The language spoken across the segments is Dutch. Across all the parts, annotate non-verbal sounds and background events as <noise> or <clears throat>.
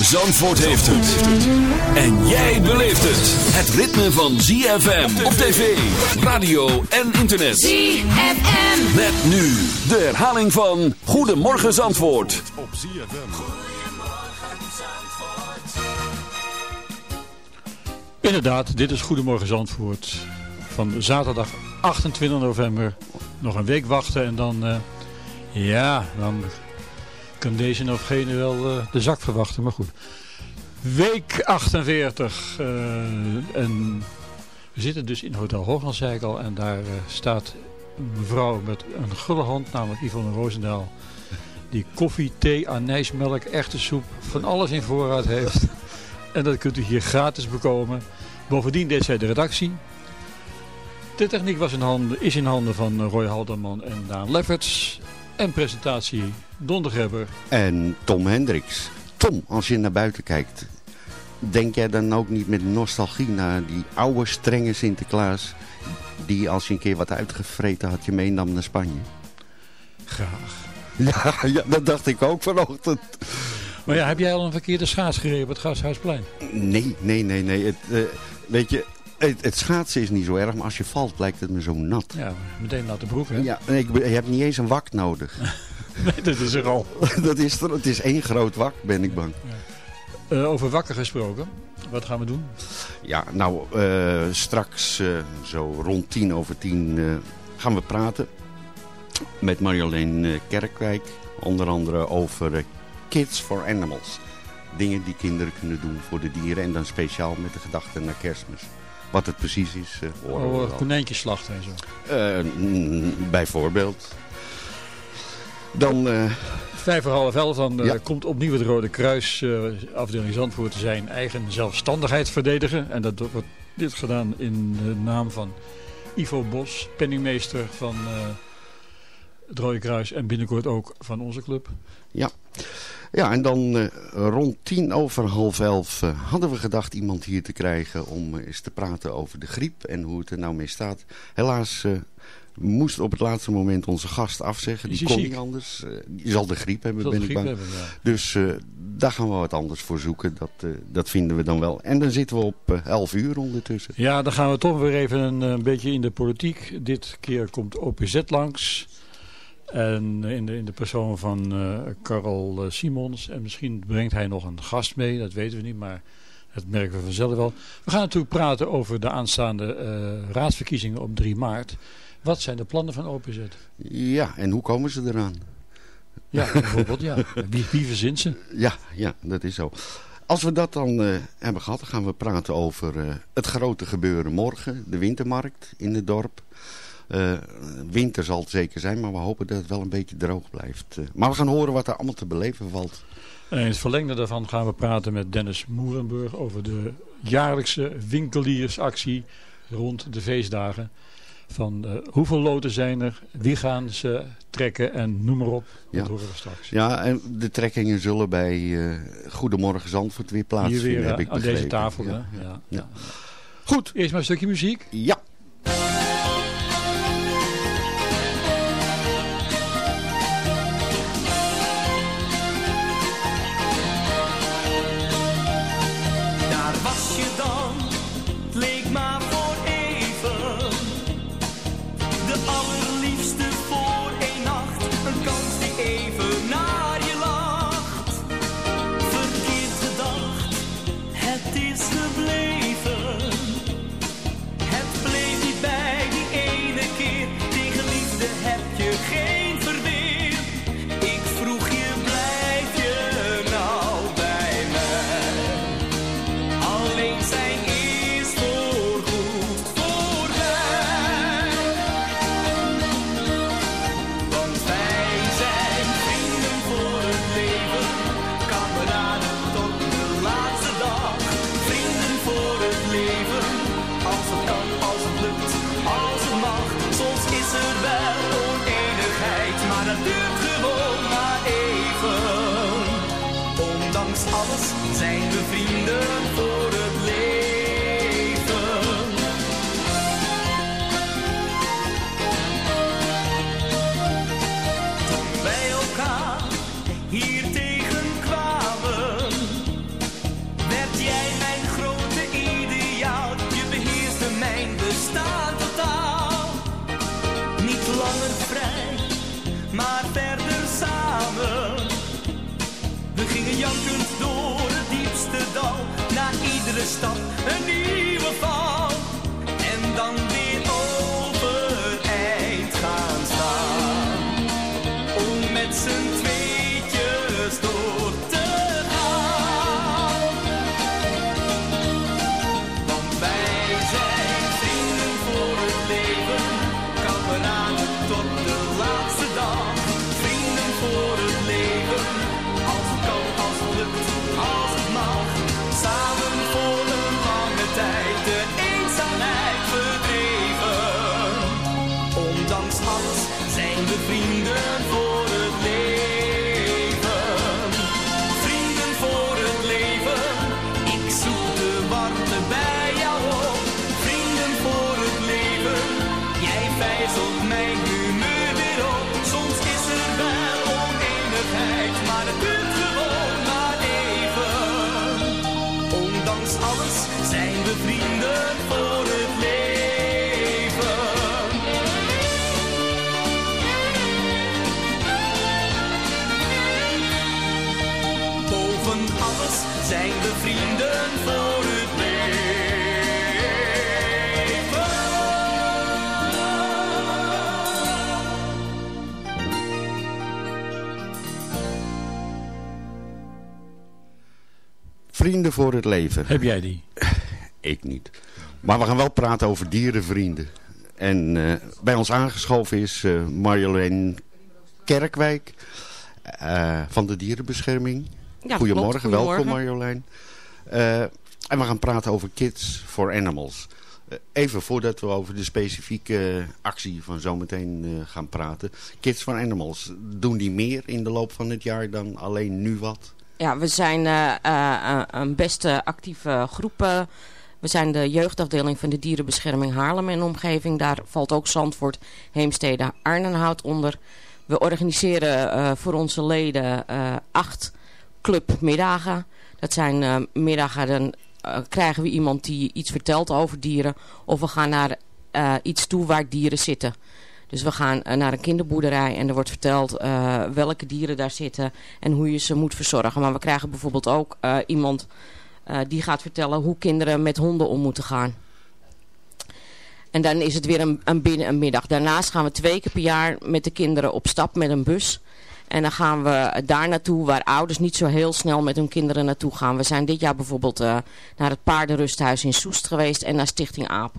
Zandvoort heeft het. En jij beleeft het. Het ritme van ZFM op tv, radio en internet. ZFM. Met nu de herhaling van Goedemorgen Zandvoort. op ZFM. Inderdaad, dit is Goedemorgen Zandvoort. Van zaterdag 28 november. Nog een week wachten en dan... eh, ja, dan kan deze of gene wel eh, de zak verwachten. Maar goed. Week 48. eh, en we zitten dus in Hotel Hoogland. En daar eh, staat een mevrouw met een gulle hand, namelijk Yvonne Roosendaal. Die koffie, thee, anijsmelk, echte soep, van alles in voorraad heeft. En dat kunt u hier gratis bekomen. Bovendien deed zij de redactie. De techniek was in handen, is in handen van eh, Roy Halderman en Daan Lefferts. En presentatie Don de. En Tom Hendricks. Tom, als je naar buiten kijkt, denk jij dan ook niet met nostalgie naar die oude strenge Sinterklaas, die als je een keer wat uitgevreten had, je meenam naar Spanje? Graag. <laughs> Ja, ja, dat dacht ik ook vanochtend. Maar ja, heb jij al een verkeerde schaats gereden op het Gasthuisplein? Nee, nee, nee, nee. Het, eh, weet je, het, het schaatsen is niet zo erg, maar als je valt blijkt het me zo nat. Ja, meteen natte broek, hè? Ja, ik, je hebt niet eens een wak nodig. <laughs> Nee, dat is er al. <laughs> dat is er, het is één groot wak, ben ik bang. Eh, over wakker gesproken. Wat gaan we doen? Ja, nou, eh, straks eh, zo rond tien over tien gaan we praten met Marjolein Kerkwijk. Onder andere over Kids for Animals. Dingen die kinderen kunnen doen voor de dieren. En dan speciaal met de gedachte naar kerstmis. Wat het precies is, eh horen we konijntjes slachten en zo. Eh, mm, bijvoorbeeld. Dan, eh, Vijf voor half elf, dan Ja. komt opnieuw het Rode Kruis, afdeling Zandvoort, zijn eigen zelfstandigheid verdedigen. En dat wordt dit gedaan in de naam van Ivo Bos, penningmeester van het Rode Kruis en binnenkort ook van onze club. ja. ja, en dan eh, rond tien over half elf eh, hadden we gedacht iemand hier te krijgen om eens te praten over de griep en hoe het er nou mee staat. Helaas eh, moest op het laatste moment onze gast afzeggen. Die kon ziek? niet anders. Die zal de griep hebben, Zal ben ik bang. hebben, ja. Dus daar gaan we wat anders voor zoeken. Dat, dat vinden we dan wel. En dan zitten we op elf uur ondertussen. Ja, dan gaan we toch weer even een, beetje in de politiek. Dit keer komt OPZ langs. En in de, in de persoon van eh Karel eh, Simons. En misschien brengt hij nog een gast mee, dat weten we niet. Maar dat merken we vanzelf wel. We gaan natuurlijk praten over de aanstaande eh, raadsverkiezingen op 3 maart. Wat zijn de plannen van OPZ? Ja, en hoe komen ze eraan? Ja, bijvoorbeeld, ja. Wie, wie verzint ze? Ja, ja, dat is zo. Als we dat dan eh, hebben gehad, dan gaan we praten over eh, het grote gebeuren morgen. De wintermarkt in het dorp. Eh, winter zal het zeker zijn, maar we hopen dat het wel een beetje droog blijft. Eh, maar we gaan horen wat er allemaal te beleven valt. En in het verlengde daarvan gaan we praten met Dennis Moerenburg over de jaarlijkse winkeliersactie rond de feestdagen. Van eh, hoeveel loten zijn er, wie gaan ze trekken en noem maar op. Dat Ja. horen we straks. Ja, en de trekkingen zullen bij Goedemorgen Zandvoort weer Hier plaatsvinden, weer heb ik aan deze tafel. Ja. Ja. Goed, Eerst maar een stukje muziek. ja. Stap een nieuwe val. Voor het leven. Heb jij die? <sighs> Ik niet. Maar we gaan wel praten over dierenvrienden. En eh, bij ons aangeschoven is eh Marjolein Kerkwijk eh, van de Dierenbescherming. Ja, Goedemorgen, klopt. welkom Goedemorgen. Marjolein. Eh, en we gaan praten over Kids for Animals. Even voordat we over de specifieke actie van zometeen eh, gaan praten. Kids for Animals, doen die meer in de loop van het jaar dan alleen nu wat? Ja, we zijn eh, eh, een best eh, actieve groep. eh. we zijn de jeugdafdeling van de dierenbescherming Haarlem en omgeving. Daar valt ook Zandvoort, Heemstede, Arnhenhout onder. We organiseren voor onze leden acht clubmiddagen. Dat zijn middagen, dan krijgen we iemand die iets vertelt over dieren. Of we gaan naar iets toe waar dieren zitten. Dus we gaan eh, naar een kinderboerderij en er wordt verteld eh, welke dieren daar zitten en hoe je ze moet verzorgen. Maar we krijgen bijvoorbeeld ook eh, iemand die gaat vertellen hoe kinderen met honden om moeten gaan. En dan is het weer een, een binnen een middag. Daarnaast gaan we twee keer per jaar met de kinderen op stap met een bus. En dan gaan we daar naartoe waar ouders niet zo heel snel met hun kinderen naartoe gaan. We zijn dit jaar bijvoorbeeld naar het paardenrusthuis in Soest geweest en naar Stichting Aap.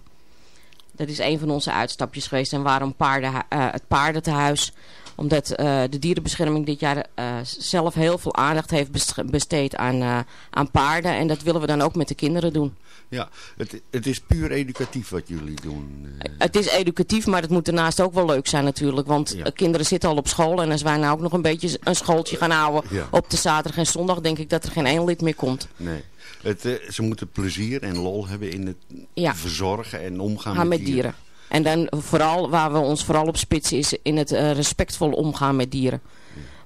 Dat is een van onze uitstapjes geweest. En waarom paarden, eh, het paardentehuis? Omdat eh, de dierenbescherming dit jaar eh, zelf heel veel aandacht heeft bes- besteed aan, eh, aan paarden. En dat willen we dan ook met de kinderen doen. Ja, het, het is puur educatief wat jullie doen. Het is educatief, maar het moet daarnaast ook wel leuk zijn natuurlijk. Want Ja. kinderen zitten al op school. En als wij nou ook nog een beetje een schooltje gaan houden Ja. op de zaterdag en zondag... denk ik dat er geen één lid meer komt. Nee. Het, ze moeten plezier en lol hebben in het Ja. verzorgen en omgaan Gaan met, met dieren. En dan vooral, waar we ons vooral op spitsen, is in het eh, respectvol omgaan met dieren.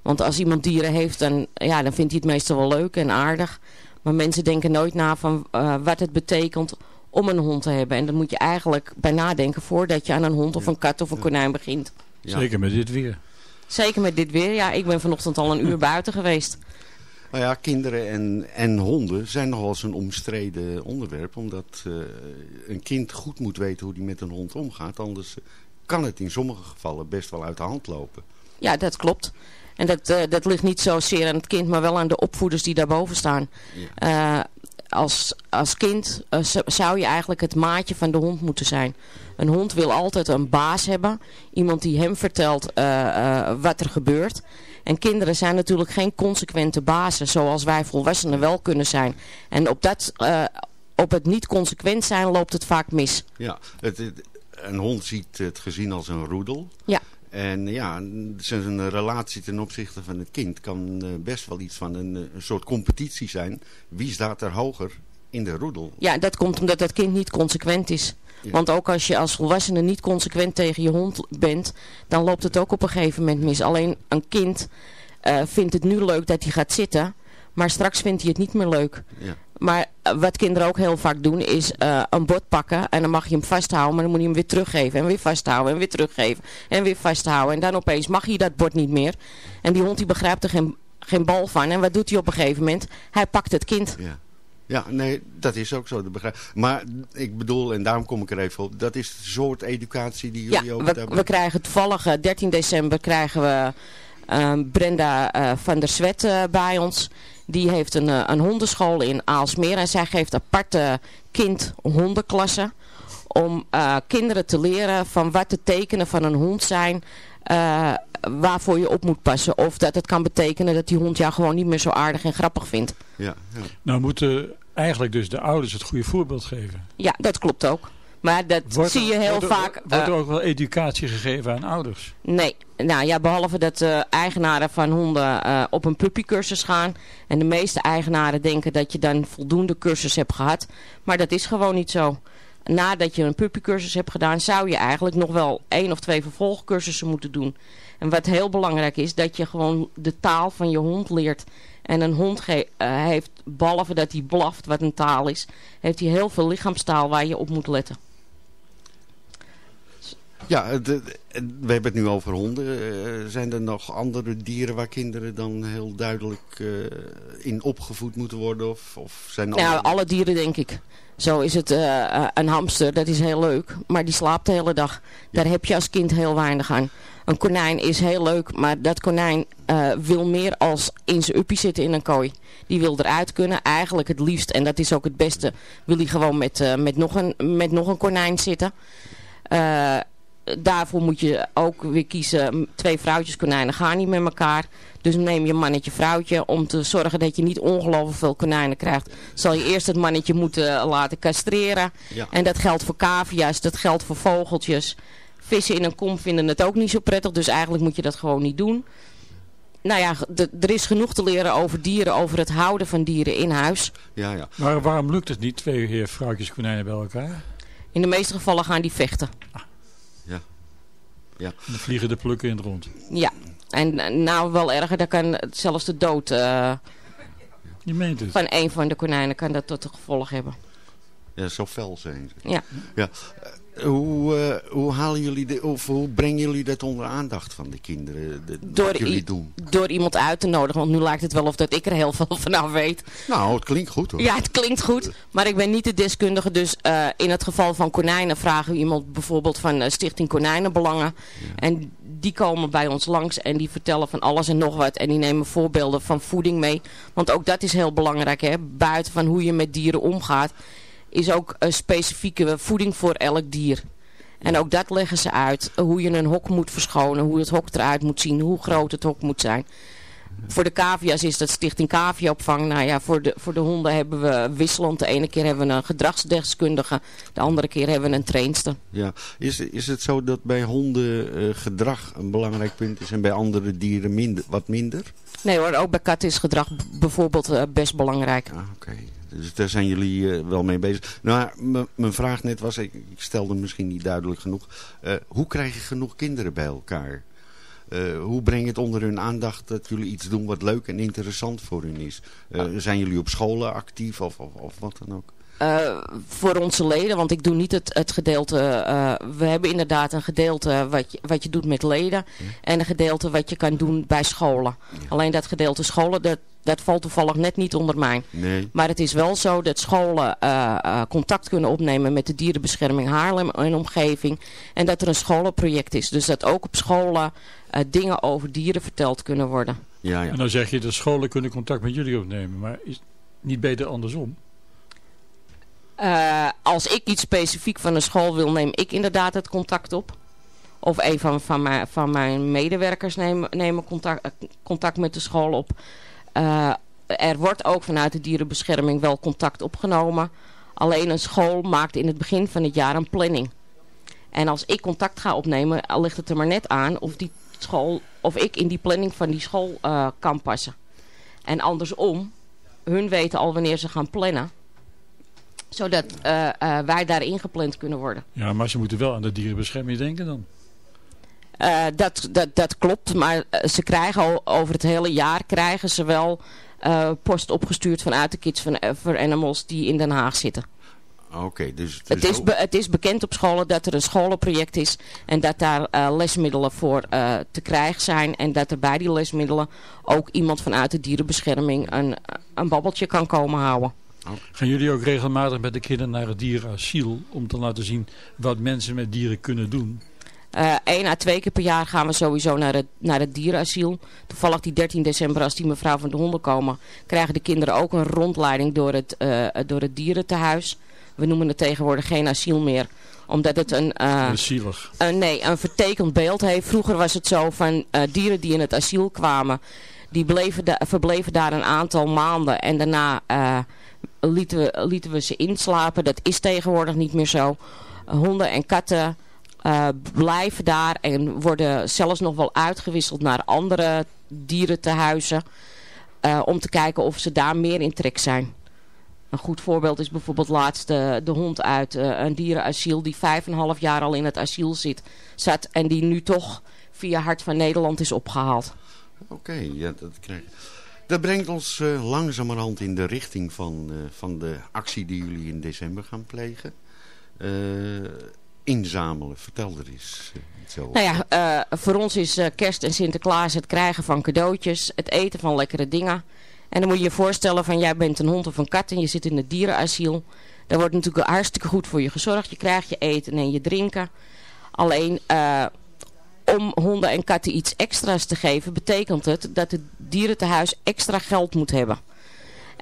Want als iemand dieren heeft, dan, ja, dan vindt hij het meestal wel leuk en aardig. Maar mensen denken nooit na van eh, wat het betekent om een hond te hebben. En dan moet je eigenlijk bij nadenken voordat je aan een hond of een kat of een konijn begint. Ja. Zeker met dit weer. Zeker met dit weer. Ja, ik ben vanochtend al een uur buiten geweest. Nou ja, kinderen en, en honden zijn nogal eens een omstreden onderwerp. Omdat eh, een kind goed moet weten hoe die met een hond omgaat. Anders kan het in sommige gevallen best wel uit de hand lopen. Ja, dat klopt. En dat, eh, dat ligt niet zozeer aan het kind, maar wel aan de opvoeders die daarboven staan. Eh, als, als kind eh, zou je eigenlijk het maatje van de hond moeten zijn. Een hond wil altijd een baas hebben. Iemand die hem vertelt eh, eh, wat er gebeurt. En kinderen zijn natuurlijk geen consequente bazen zoals wij volwassenen wel kunnen zijn. En op, dat, eh, op het niet consequent zijn loopt het vaak mis. Ja, het, het- een hond ziet het gezien als een roedel. Ja. En ja, zijn relatie ten opzichte van het kind kan eh, best wel iets van een, eh, een soort competitie zijn. Wie staat er hoger in de roedel? Ja, dat komt omdat dat kind niet consequent is. Ja. Want ook als je als volwassene niet consequent tegen je hond bent, dan loopt het ook op een gegeven moment mis. Alleen een kind eh, vindt het nu leuk dat hij gaat zitten, maar straks vindt hij het niet meer leuk. Ja. Maar eh, wat kinderen ook heel vaak doen is eh, een bord pakken en dan mag je hem vasthouden, maar dan moet je hem weer teruggeven en weer vasthouden en weer teruggeven en weer vasthouden. En dan opeens mag hij dat bord niet meer. En die hond die begrijpt er geen, geen bal van. En wat doet hij op een gegeven moment? Hij pakt het kind. Ja. Ja, nee, dat is ook zo. Dat begrijp. Maar ik bedoel, en daarom kom ik er even op, dat is het soort educatie die jullie Ja, ook we, hebben. we krijgen toevallig eh, 13 december krijgen we ehm, Brenda eh, van der Zwet eh, bij ons. Die heeft een, eh, een hondenschool in Aalsmeer en zij geeft aparte kind-hondenklassen. Om eh, kinderen te leren van wat de tekenen van een hond zijn eh, waarvoor je op moet passen. Of dat het kan betekenen dat die hond jou gewoon niet meer zo aardig en grappig vindt. Ja, ja. Nou moeten eigenlijk dus de ouders het goede voorbeeld geven. Ja, dat klopt ook. Maar dat Wordt zie je heel wordt vaak... Wordt er eh, ook wel educatie gegeven aan ouders? Nee, nou ja, behalve dat eh, eigenaren van honden eh, op een puppycursus gaan. En de meeste eigenaren denken dat je dan voldoende cursus hebt gehad. Maar dat is gewoon niet zo. Nadat je een puppycursus hebt gedaan, zou je eigenlijk nog wel één of twee vervolgcursussen moeten doen. En wat heel belangrijk is, dat je gewoon de taal van je hond leert. En een hond eh, heeft, behalve dat hij blaft, wat een taal is, heeft hij heel veel lichaamstaal waar je op moet letten. Ja, we hebben het nu over honden. Eh, zijn er nog andere dieren waar kinderen dan heel duidelijk eh, in opgevoed moeten worden? Of, of zijn Nou, andere- alle dieren denk ik. Zo is het een hamster, dat is heel leuk, maar die slaapt de hele dag. Daar heb je als kind heel weinig aan. Een konijn is heel leuk, maar dat konijn eh, wil meer als in zijn uppie zitten in een kooi. Die wil eruit kunnen, eigenlijk het liefst, en dat is ook het beste, wil hij gewoon met, eh, met, nog, een, met nog een konijn zitten. Eh, daarvoor moet je ook weer kiezen, twee vrouwtjes konijnen gaan niet met elkaar. Dus neem je mannetje vrouwtje om te zorgen dat je niet ongelooflijk veel konijnen krijgt. Zal je eerst het mannetje moeten laten castreren. Ja. En dat geldt voor cavia's, dat geldt voor vogeltjes. Vissen in een kom vinden het ook niet zo prettig, dus eigenlijk moet je dat gewoon niet doen. Nou ja, er is genoeg te leren over dieren, over het houden van dieren in huis. Ja, ja. Maar waarom lukt het niet, twee heer vrouwtjes konijnen bij elkaar? In de meeste gevallen gaan die vechten. En dan vliegen de plukken in het rond. Ja, en nou wel erger, daar kan zelfs de dood eh, Je meent het. van een van de konijnen kan dat tot gevolg hebben. ja, zo fel zijn ze. Ja. Ja. Eh, hoe, hoe halen jullie de, of hoe brengen jullie dat onder aandacht van de kinderen? De, Door, jullie doen? door iemand uit te nodigen, want nu lijkt het wel of dat ik er heel veel vanaf weet. Nou, het klinkt goed hoor. Ja, het klinkt goed, maar ik ben niet de deskundige. Dus eh, in het geval van konijnen vragen we iemand bijvoorbeeld van eh, Stichting Konijnenbelangen. En die komen bij ons langs en die vertellen van alles en nog wat. En die nemen voorbeelden van voeding mee. Want ook dat is heel belangrijk. Hè? Buiten van hoe je met dieren omgaat, is ook een specifieke voeding voor elk dier. En ook dat leggen ze uit. Hoe je een hok moet verschonen, hoe het hok eruit moet zien, hoe groot het hok moet zijn. Voor de cavia's is dat Stichting Caviaopvang. Nou ja, voor de, voor de honden hebben we wisselend. De ene keer hebben we een gedragsdeskundige. De andere keer hebben we een trainster. Ja. Is, is het zo dat bij honden eh, gedrag een belangrijk punt is en bij andere dieren minder, wat minder? Nee hoor, ook bij katten is gedrag bijvoorbeeld eh, best belangrijk. Ah, oké. Dus daar zijn jullie eh, wel mee bezig. Nou, mijn vraag net was, ik, ik stelde misschien niet duidelijk genoeg. eh, hoe krijg je genoeg kinderen bij elkaar? Eh, hoe breng je het onder hun aandacht dat jullie iets doen wat leuk en interessant voor hun is? Eh, zijn jullie op scholen actief of, of, of wat dan ook? Voor onze leden, want ik doe niet het, het gedeelte... we hebben inderdaad een gedeelte wat je, wat je doet met leden... en een gedeelte wat je kan doen bij scholen. Alleen dat gedeelte scholen, dat, dat valt toevallig net niet onder mij. Nee. Maar het is wel zo dat scholen eh, eh, contact kunnen opnemen met de dierenbescherming Haarlem en omgeving. En dat er een scholenproject is. Dus dat ook op scholen eh, dingen over dieren verteld kunnen worden. Ja, ja. En dan zeg je, de scholen kunnen contact met jullie opnemen. Maar is het niet beter andersom? Eh, als ik iets specifiek van een school wil, neem ik inderdaad het contact op. Of een van, van, mijn, van mijn medewerkers nemen, nemen contact, contact met de school op. Eh, er wordt ook vanuit de dierenbescherming wel contact opgenomen. Alleen een school maakt in het begin van het jaar een planning. En als ik contact ga opnemen, al ligt het er maar net aan of, die school, of ik in die planning van die school eh, kan passen. En andersom, hun weten al wanneer ze gaan plannen zodat eh, eh, wij daarin gepland kunnen worden. Ja, maar ze moeten wel aan de dierenbescherming denken dan. Eh, dat, dat, dat klopt, maar eh, ze krijgen al over het hele jaar krijgen ze wel eh, post opgestuurd vanuit de Kids for, for Animals die in Den Haag zitten. Oké, dus... Het is, be- het is bekend op scholen dat er een scholenproject is en dat daar eh, lesmiddelen voor eh, te krijgen zijn. En dat er bij die lesmiddelen ook iemand vanuit de dierenbescherming een, een babbeltje kan komen houden. Gaan jullie ook regelmatig met de kinderen naar het dierenasiel om te laten zien wat mensen met dieren kunnen doen? Eén à twee keer per jaar gaan we sowieso naar het, naar het dierenasiel. Toevallig die 13 december als die mevrouw van de honden komen... krijgen de kinderen ook een rondleiding door het, eh, door het dierentehuis. We noemen het tegenwoordig geen asiel meer. Omdat het een, eh, zielig. een, nee, een vertekend beeld heeft. Vroeger was het zo van eh, dieren die in het asiel kwamen... die bleven da- verbleven daar een aantal maanden. En daarna eh, lieten, we, lieten we ze inslapen. Dat is tegenwoordig niet meer zo. Honden en katten eh, blijven daar en worden zelfs nog wel uitgewisseld naar andere dierentehuizen. eh om te kijken of ze daar meer in trek zijn. Een goed voorbeeld is bijvoorbeeld laatst de, de hond uit eh, een dierenasiel die vijf en half jaar al in het asiel zit, zat. En die nu toch via Hart van Nederland is opgehaald. Oké, ja, dat krijg Dat brengt ons eh, langzamerhand in de richting van, eh, van de actie die jullie in december gaan plegen. Eh, inzamelen, vertel er eens uh, iets over. Nou ja, uh, voor ons is uh, kerst en Sinterklaas het krijgen van cadeautjes, het eten van lekkere dingen. En dan moet je je voorstellen van jij bent een hond of een kat en je zit in het dierenasiel. Daar wordt natuurlijk hartstikke goed voor je gezorgd. Je krijgt je eten en je drinken. Alleen om honden en katten iets extra's te geven, betekent het dat het dierentehuis extra geld moet hebben.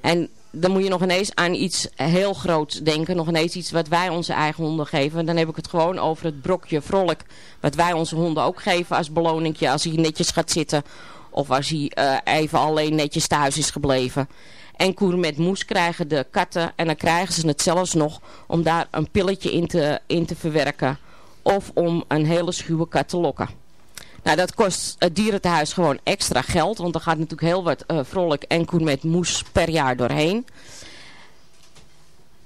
En dan moet je nog ineens aan iets heel groots denken. Nog ineens iets wat wij onze eigen honden geven. Dan heb ik het gewoon over het brokje vrolijk. Wat wij onze honden ook geven als beloningje als hij netjes gaat zitten. Of als hij uh, even alleen netjes thuis is gebleven. En koer met moes krijgen de katten. En dan krijgen ze het zelfs nog om daar een pilletje in te, in te verwerken. Of om een hele schuwe kat te lokken. Nou, dat kost het dierentehuis gewoon extra geld. Want er gaat natuurlijk heel wat uh, vrolijk en koen met moes per jaar doorheen.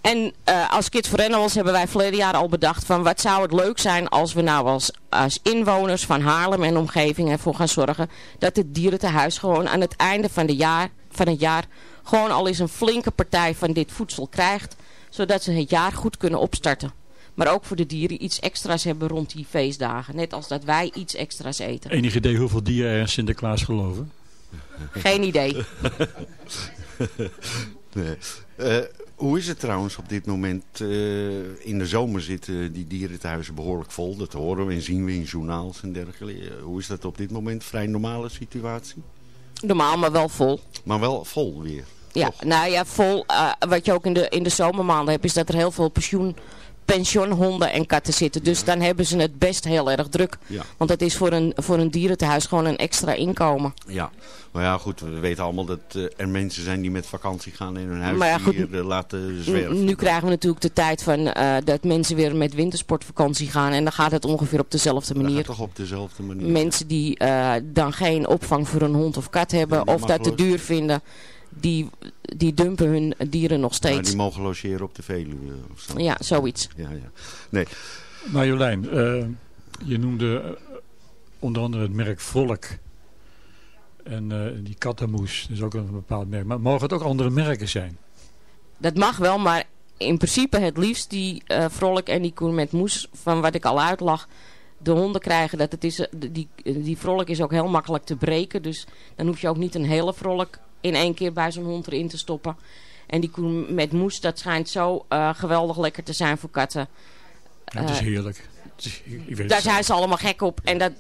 En uh, als Kids for Animals hebben wij verleden jaar al bedacht van wat zou het leuk zijn als we nou als, als inwoners van Haarlem en omgeving ervoor gaan zorgen dat het dierentehuis gewoon aan het einde van, de jaar, van het jaar gewoon al eens een flinke partij van dit voedsel krijgt. Zodat ze het jaar goed kunnen opstarten. Maar ook voor de dieren iets extra's hebben rond die feestdagen. Net als dat wij iets extra's eten. Enig idee hoeveel dieren er in Sinterklaas geloven? Geen idee. <laughs> nee. Uh, hoe is het trouwens op dit moment? Uh, in de zomer zitten die dierenthuizen behoorlijk vol. Dat horen we en zien we in journaals en dergelijke. Uh, hoe is dat op dit moment? Vrij normale situatie? Normaal, maar wel vol. Maar wel vol weer? Ja, toch? nou ja, vol. wat je ook in de, in de zomermaanden hebt, is dat er heel veel pensioen pensioenhonden en katten zitten. Dus dan hebben ze het best heel erg druk. Ja. Want dat is voor een, voor een dierentehuis gewoon een extra inkomen. Ja, maar ja goed, we weten allemaal dat uh, er mensen zijn die met vakantie gaan en hun huis maar ja, goed, uh, laten zwerven. Nu krijgen we natuurlijk de tijd van uh, dat mensen weer met wintersportvakantie gaan. En dan gaat het ongeveer op dezelfde manier. Dat gaat toch op dezelfde manier. Mensen die dan geen opvang voor een hond of kat hebben of dat te duur vinden. Die, die dumpen hun dieren nog Ja, steeds. die mogen logeren op de Veluwe of zo. Ja, zoiets. Ja, ja. Nee, Marjolein, eh, je noemde eh, onder andere het merk Volk. En eh, die kattenmoes, dat is ook een bepaald merk. Maar mogen het ook andere merken zijn? Dat mag wel, maar in principe het liefst die eh vrolijk en die koen met moes, van wat ik al uitlag, de honden krijgen. Dat het is, die, die vrolijk is ook heel makkelijk te breken, dus dan hoef je ook niet een hele vrolijk in één keer bij zo'n hond erin te stoppen. En die koen met moes, dat schijnt zo eh, geweldig lekker te zijn voor katten. Ja, het is Eh, heerlijk. Het is- ik- weet Daar zijn ze allemaal gek op. En dat,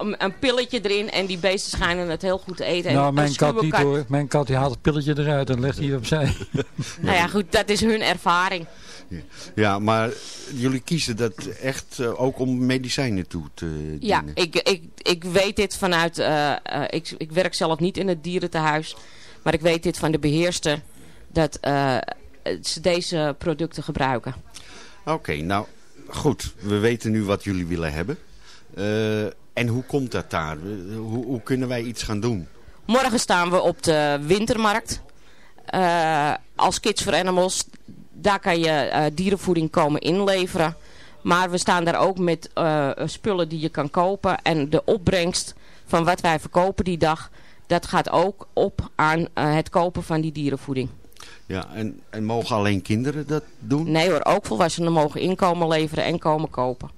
een, een pilletje erin en die beesten schijnen het heel goed te eten. En Nou, een mijn kat niet hoor. Mijn kat die haalt het pilletje eruit en legt hier opzij. <laughs> Nou ja, goed, dat is hun ervaring. ja, maar jullie kiezen dat echt eh, ook om medicijnen toe te dienen. Ja, ik, ik, ik weet dit vanuit... eh, eh, ik, ik werk zelf niet in het dierentehuis. Maar ik weet dit van de beheerster. Dat eh, ze deze producten gebruiken. Oké, nou goed. We weten nu wat jullie willen hebben. Eh, en hoe komt dat daar? Hoe, hoe kunnen wij iets gaan doen? Morgen staan we op de wintermarkt. Eh, als Kids for Animals. Daar kan je eh, dierenvoeding komen inleveren. Maar we staan daar ook met eh, spullen die je kan kopen. En de opbrengst van wat wij verkopen die dag... dat gaat ook op aan het kopen van die dierenvoeding. Ja, en, en mogen alleen kinderen dat doen? Nee hoor, ook volwassenen mogen inkomen leveren en komen kopen.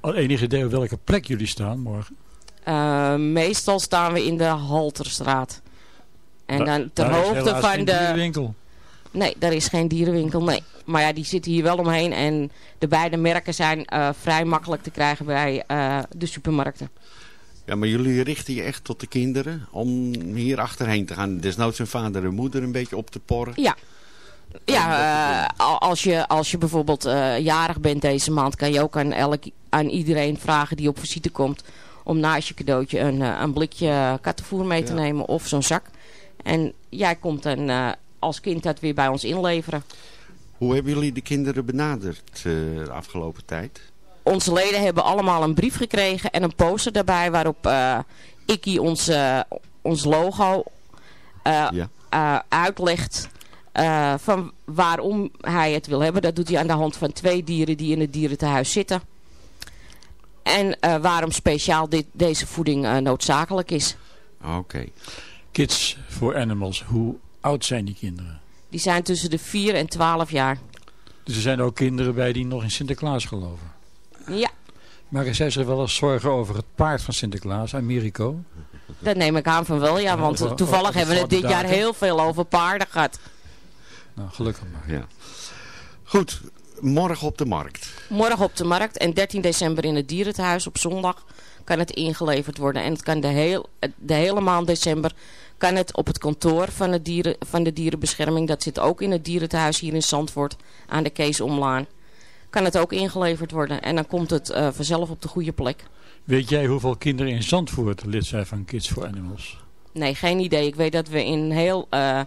Al enig idee op welke plek jullie staan morgen? Eh, meestal staan we in de Halterstraat. En dan ter hoogte van geen de... dierenwinkel. Nee, daar is geen dierenwinkel, nee. Maar ja, die zitten hier wel omheen. En de beide merken zijn eh, vrij makkelijk te krijgen bij eh, de supermarkten. Ja, maar jullie richten je echt tot de kinderen om hier achterheen te gaan. Desnoods hun vader en moeder een beetje op te porren. Ja. Ja, eh, al- als, je, als je bijvoorbeeld eh, jarig bent deze maand... kan je ook aan, elk, aan iedereen vragen die op visite komt... om naast je cadeautje een, eh, een blikje kattenvoer mee te Ja. nemen of zo'n zak. En jij komt dan als kind dat weer bij ons inleveren. Hoe hebben jullie de kinderen benaderd de afgelopen tijd? Onze leden hebben allemaal een brief gekregen en een poster daarbij... waarop Ikkie ons, ons logo Ja. uitlegt eh, van waarom hij het wil hebben. Dat doet hij aan de hand van twee dieren die in het dierentehuis zitten. En eh, waarom speciaal dit, deze voeding eh, noodzakelijk is. Oké. Kids for Animals. Hoe oud zijn die kinderen? Die zijn tussen de 4 en 12 jaar. Dus er zijn ook kinderen bij die nog in Sinterklaas geloven. Ja, Maar zij zich wel eens zorgen over het paard van Sinterklaas, Americo? dat neem ik aan van wel. Ja, want toevallig hebben we het dit jaar heel veel over paarden gehad. Nou, gelukkig maar. Ja. Goed, morgen op de markt. Morgen op de markt en 13 december in het dierentehuis op zondag kan het ingeleverd worden. En het kan de, heel, de hele maand december kan het op het kantoor van, het dieren, van de dierenbescherming. Dat zit ook in het dierentehuis hier in Zandvoort aan de Kees Omlaan. Kan het ook ingeleverd worden en dan komt het eh, vanzelf op de goede plek. Weet jij hoeveel kinderen in Zandvoort lid zijn van Kids for Animals? Nee, geen idee. Ik weet dat we in heel eh,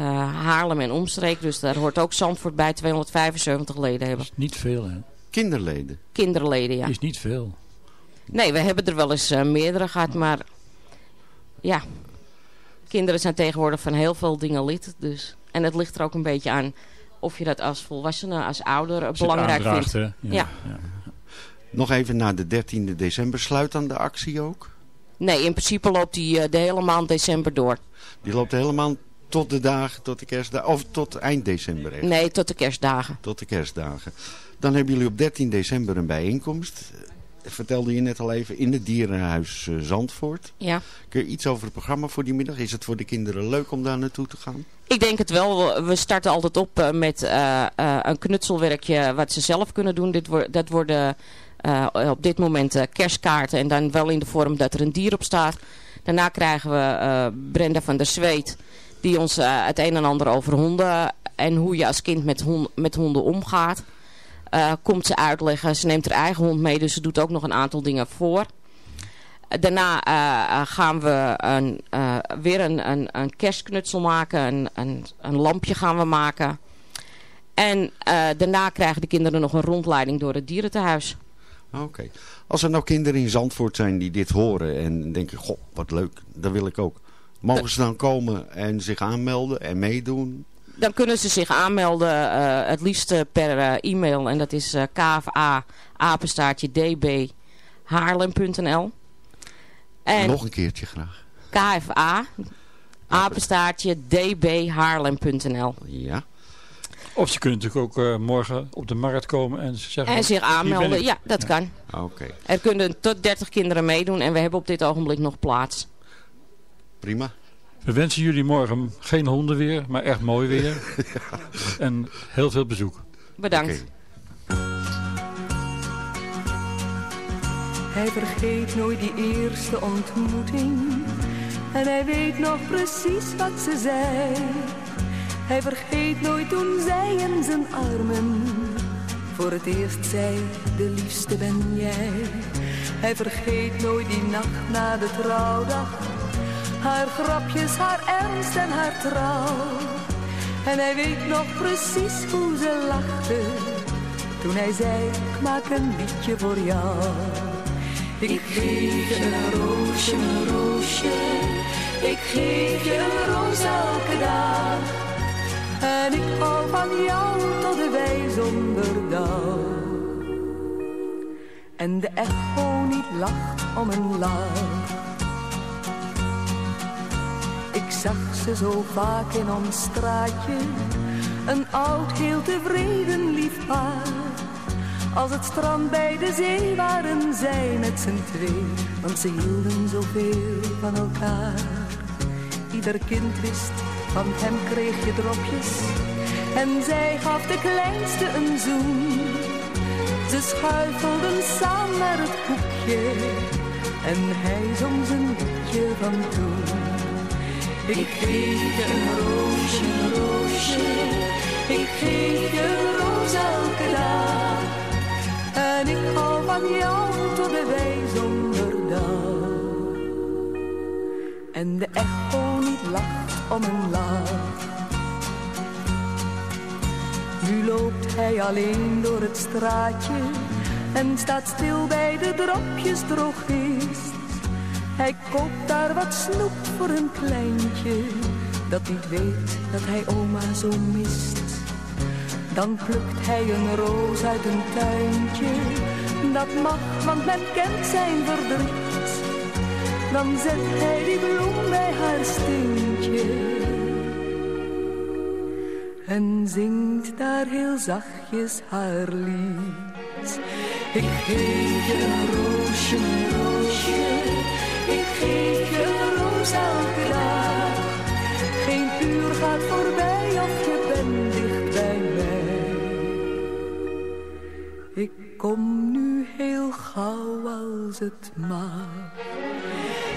Haarlem en omstreek, dus daar hoort ook Zandvoort bij, 275 leden Dat hebben. is niet veel, hè? Kinderleden. Kinderleden, ja. Is niet veel. Nee, we hebben er wel eens eh, meerdere gehad, maar ja, kinderen zijn tegenwoordig van heel veel dingen lid. Dus. En het ligt er ook een beetje aan of je dat als volwassene, als ouder eh, Als je het belangrijk vindt. hè? Ja. ja. Nog even naar de 13e december. Sluit dan de actie ook? Nee, in principe loopt die eh, de hele maand december door. Die loopt helemaal tot de dagen, tot de kerstdagen, of tot eind december echt. Nee, tot de kerstdagen. Tot de kerstdagen. Dan hebben jullie op 13 december een bijeenkomst. Eh, Vertelde je net al even in het dierenhuis eh, Zandvoort. Ja. Kun je iets over het programma voor die middag? Is het voor de kinderen leuk om daar naartoe te gaan? Ik denk het wel. We starten altijd op eh, met een knutselwerkje wat ze zelf kunnen doen. Dit wo- dat worden op dit moment kerstkaarten en dan wel in de vorm dat er een dier op staat. Daarna krijgen we Brenda van der Zweet die ons eh, het een en ander over honden en hoe je als kind met, met honden omgaat. eh, komt ze uitleggen. Ze neemt haar eigen hond mee, dus ze doet ook nog een aantal dingen voor. Eh, Daarna gaan we een, weer een, een, kerstknutsel maken. Een, een, een lampje gaan we maken. En daarna krijgen de kinderen nog een rondleiding door het dierentehuis. Oké. Als er nou kinderen in Zandvoort zijn die dit horen en denken, goh, wat leuk, dat wil ik ook. Mogen ze dan komen en zich aanmelden en meedoen? Dan kunnen ze zich aanmelden, eh, het liefst eh, per eh, e-mail. En dat is eh, kva apenstaartje db haarlem.nl. En Nog een keertje graag. kva apenstaartje db haarlem.nl. Ja. Of ze kunnen natuurlijk ook eh, morgen op de markt komen en ze zeggen... En zich "Hier ben aanmelden, ik." ja, dat kan. Oké, Er kunnen tot 30 kinderen meedoen en we hebben op dit ogenblik nog plaats. Prima. We wensen jullie morgen geen honden weer, maar echt mooi weer. <laughs> En heel veel bezoek. Bedankt. Oké. Hij vergeet nooit die eerste ontmoeting. En hij weet nog precies wat ze zei. Hij vergeet nooit toen zij in zijn armen voor het eerst zei, de liefste ben jij. Hij vergeet nooit die nacht na de trouwdag. Haar grapjes, haar ernst en haar trouw. En hij weet nog precies hoe ze lachte. Toen hij zei, ik maak een liedje voor jou. Ik geef je een roosje, een roosje. Ik geef je een roos elke dag. En ik hou van jou tot de wij zonder dag. En de echo niet lacht om een lach. Ik zag ze zo vaak in ons straatje. Een oud, heel tevreden lief paar. Als het strand bij de zee waren zij met z'n twee, want ze hielden zoveel van elkaar. Ieder kind wist, van hem kreeg je dropjes en zij gaf de kleinste een zoen. Ze schuifelden samen naar het hoekje en hij zong zijn liedje van toen. Ik je een roosje, een roosje, ik je een roos elke dag. En ik hou van jou tot de wij zonder dag. En de echo niet lacht om een lach. Nu loopt hij alleen door het straatje en staat stil bij de dropjes drogist. Hij koopt daar wat snoep voor een kleintje, dat niet weet dat hij oma zo mist. Dan plukt hij een roos uit een tuintje, dat mag, want men kent zijn verdriet. Dan zet hij die bloem bij haar steentje en zingt daar heel zachtjes haar lied. Ik geef je een roosje, ik geef je roze roos elke. Geen uur gaat voorbij als je bent dicht bij mij. Ik kom nu heel gauw als het mag.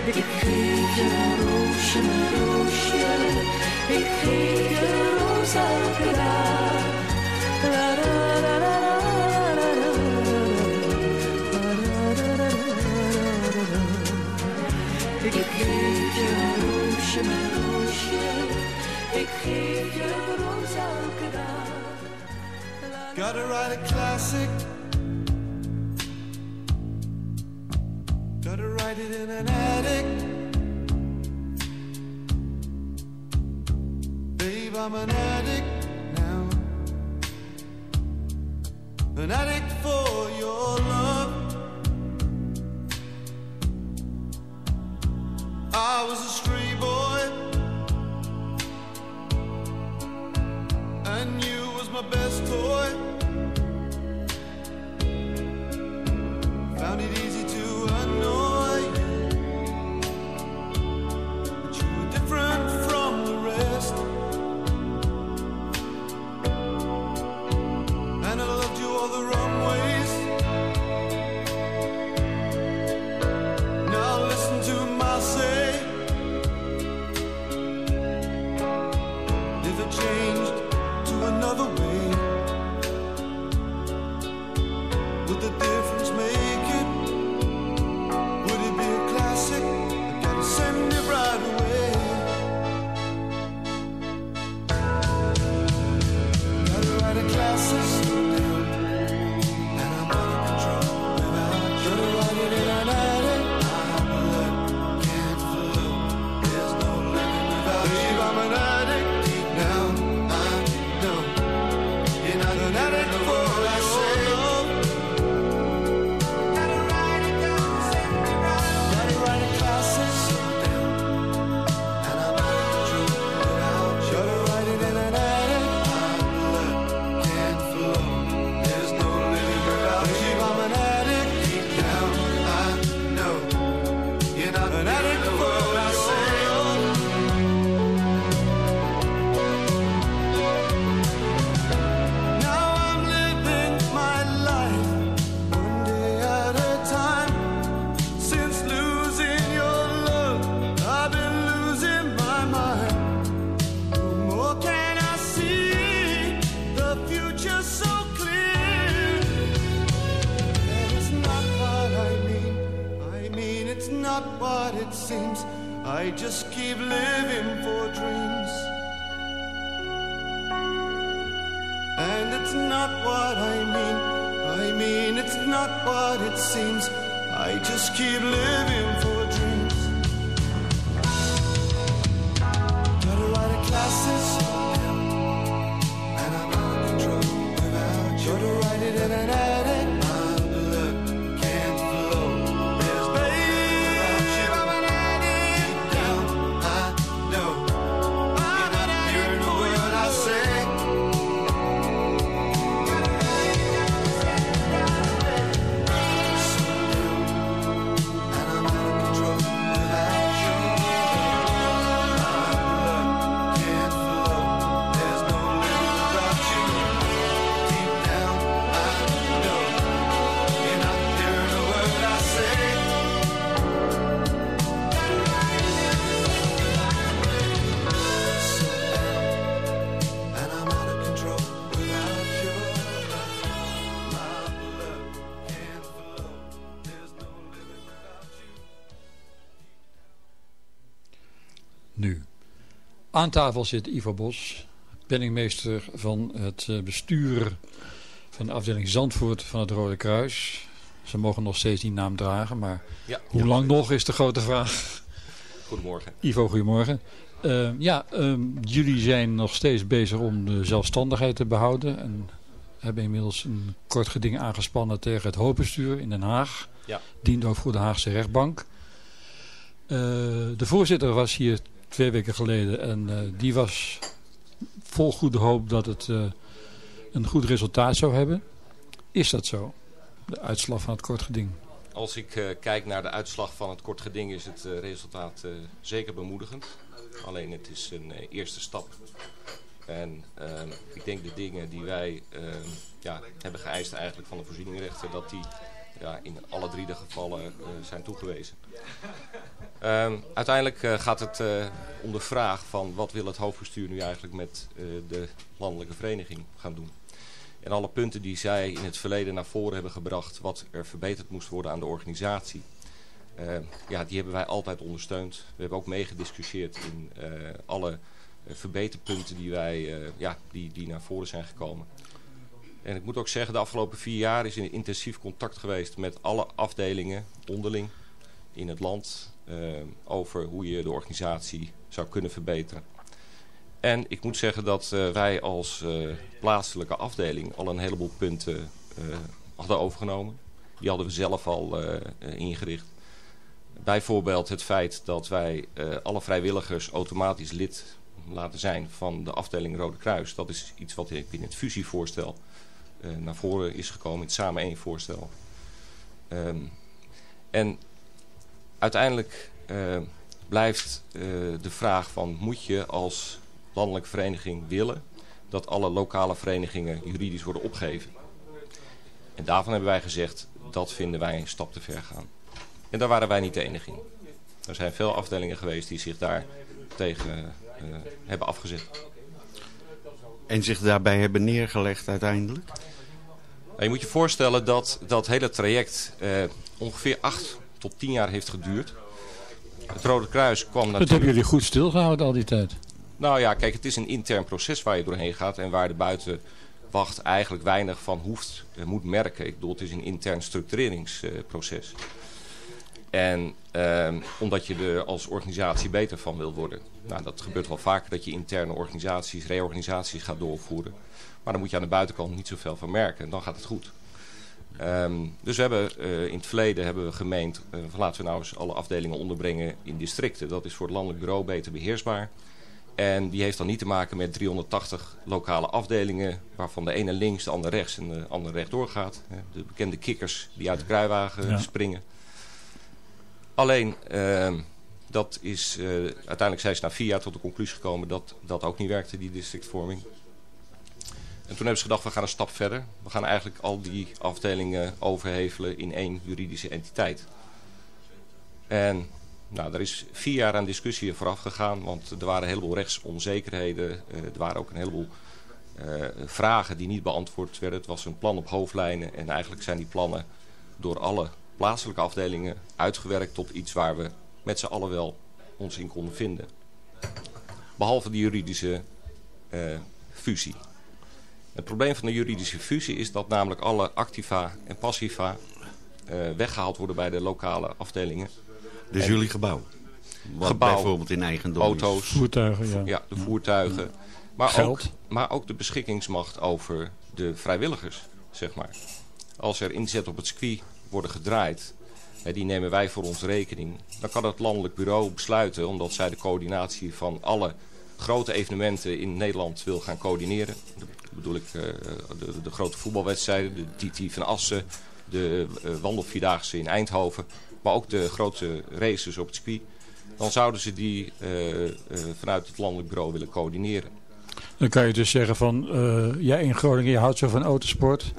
Ik geef je een roosje, roosje. Ik geef je roze roos elke Gotta write a classic. Gotta write it in an attic. Babe, I'm an addict now. An addict for your love. was a street boy, and you was my best toy. Aan tafel zit Ivo Bos, penningmeester van het eh, bestuur van de afdeling Zandvoort van het Rode Kruis. Ze mogen nog steeds die naam dragen, maar hoe lang nog is de grote vraag. Goedemorgen. Ivo, goedemorgen. Ehm, ja, ehm, jullie zijn nog steeds bezig om de zelfstandigheid te behouden. En hebben inmiddels een kort geding aangespannen tegen het hoofdbestuur in Den Haag. Ja. Dient ook voor de Haagse rechtbank. Eh, de voorzitter was hier twee weken geleden en eh, die was vol goede hoop dat het eh, een goed resultaat zou hebben. Is dat zo? De uitslag van het kort geding. Als ik eh, kijk naar de uitslag van het kort geding is het resultaat zeker bemoedigend. Alleen het is een eerste stap. En ehm, ik denk de dingen die wij ehm, ja, hebben geëist eigenlijk van de voorzieningenrechter, dat die ja, in alle drie de gevallen eh, zijn toegewezen. Ehm, uiteindelijk eh, gaat het eh, om de vraag van wat wil het hoofdbestuur nu eigenlijk met de landelijke vereniging gaan doen. En alle punten die zij in het verleden naar voren hebben gebracht, wat er verbeterd moest worden aan de organisatie. eh, ja, die hebben wij altijd ondersteund. We hebben ook meegediscussieerd in alle verbeterpunten die, wij, ja, die, die naar voren zijn gekomen. En ik moet ook zeggen, de afgelopen vier jaar is in intensief contact geweest met alle afdelingen onderling in het land eh, over hoe je de organisatie zou kunnen verbeteren. En ik moet zeggen dat eh, wij als eh, plaatselijke afdeling al een heleboel punten hadden overgenomen. Die hadden we zelf al ingericht. Bijvoorbeeld het feit dat wij alle vrijwilligers automatisch lid laten zijn van de afdeling Rode Kruis. Dat is iets wat in het fusievoorstel naar voren is gekomen, in het Samen één voorstel. Ehm, en uiteindelijk eh, blijft eh, de vraag van moet je als landelijke vereniging willen dat alle lokale verenigingen juridisch worden opgegeven. En daarvan hebben wij gezegd dat vinden wij een stap te ver gaan. En daar waren wij niet de enige in. Er zijn veel afdelingen geweest die zich daar tegen eh, hebben afgezet. En zich daarbij hebben neergelegd uiteindelijk? Nou, je moet je voorstellen dat dat hele traject eh, ongeveer acht tot tien jaar heeft geduurd. Het Rode Kruis kwam Dat natuurlijk... hebben jullie goed stilgehouden al die tijd. Nou ja, kijk, het is een intern proces waar je doorheen gaat en waar de buitenwacht eigenlijk weinig van hoeft, eh, moet merken. Ik bedoel, het is een intern structureringsproces. En ehm, omdat je er als organisatie beter van wil worden. Nou, dat gebeurt wel vaker dat je interne organisaties, reorganisaties gaat doorvoeren. Maar dan moet je aan de buitenkant niet zoveel van merken en dan gaat het goed. Ehm, dus we hebben eh, in het verleden hebben we gemeend, eh, van laten we nou eens alle afdelingen onderbrengen in districten. Dat is voor het landelijk bureau beter beheersbaar. En die heeft dan niet te maken met 380 lokale afdelingen, waarvan de ene links, de andere rechts en de andere rechtdoor gaat. De bekende kikkers die uit de kruiwagen Ja. springen. Alleen, ehm, dat is, eh, uiteindelijk zijn ze na vier jaar tot de conclusie gekomen dat dat ook niet werkte, die districtvorming. En toen hebben ze gedacht, we gaan een stap verder. We gaan eigenlijk al die afdelingen overhevelen in één juridische entiteit. En nou, er is vier jaar aan discussie vooraf gegaan, want er waren een heleboel rechtsonzekerheden. Eh, er waren ook een heleboel eh, vragen die niet beantwoord werden. Het was een plan op hoofdlijnen en eigenlijk zijn die plannen door alle plaatselijke afdelingen uitgewerkt tot iets waar we met z'n allen wel ons in konden vinden. Behalve die juridische eh, fusie. Het probleem van de juridische fusie is dat namelijk alle activa en passiva eh, weggehaald worden bij de lokale afdelingen. Dus En- jullie gebouw? Wat Gebouw, bijvoorbeeld in eigendom is. auto's, Voertuigen, ja. ja, de voertuigen. Maar ook, Geld. maar ook de beschikkingsmacht over de vrijwilligers, zeg maar. Als er inzet op het circuit worden gedraaid, die nemen wij voor onze rekening. Dan kan het landelijk bureau besluiten, omdat zij de coördinatie van alle grote evenementen in Nederland wil gaan coördineren. Dat bedoel ik eh, de, de grote voetbalwedstrijden, de TT van Assen, de eh, wandelvierdaagse in Eindhoven. Maar ook de grote races op het circuit. Dan zouden ze die eh, vanuit het landelijk bureau willen coördineren. Dan kan je dus zeggen van, jij in Groningen, je houdt zo van autosport.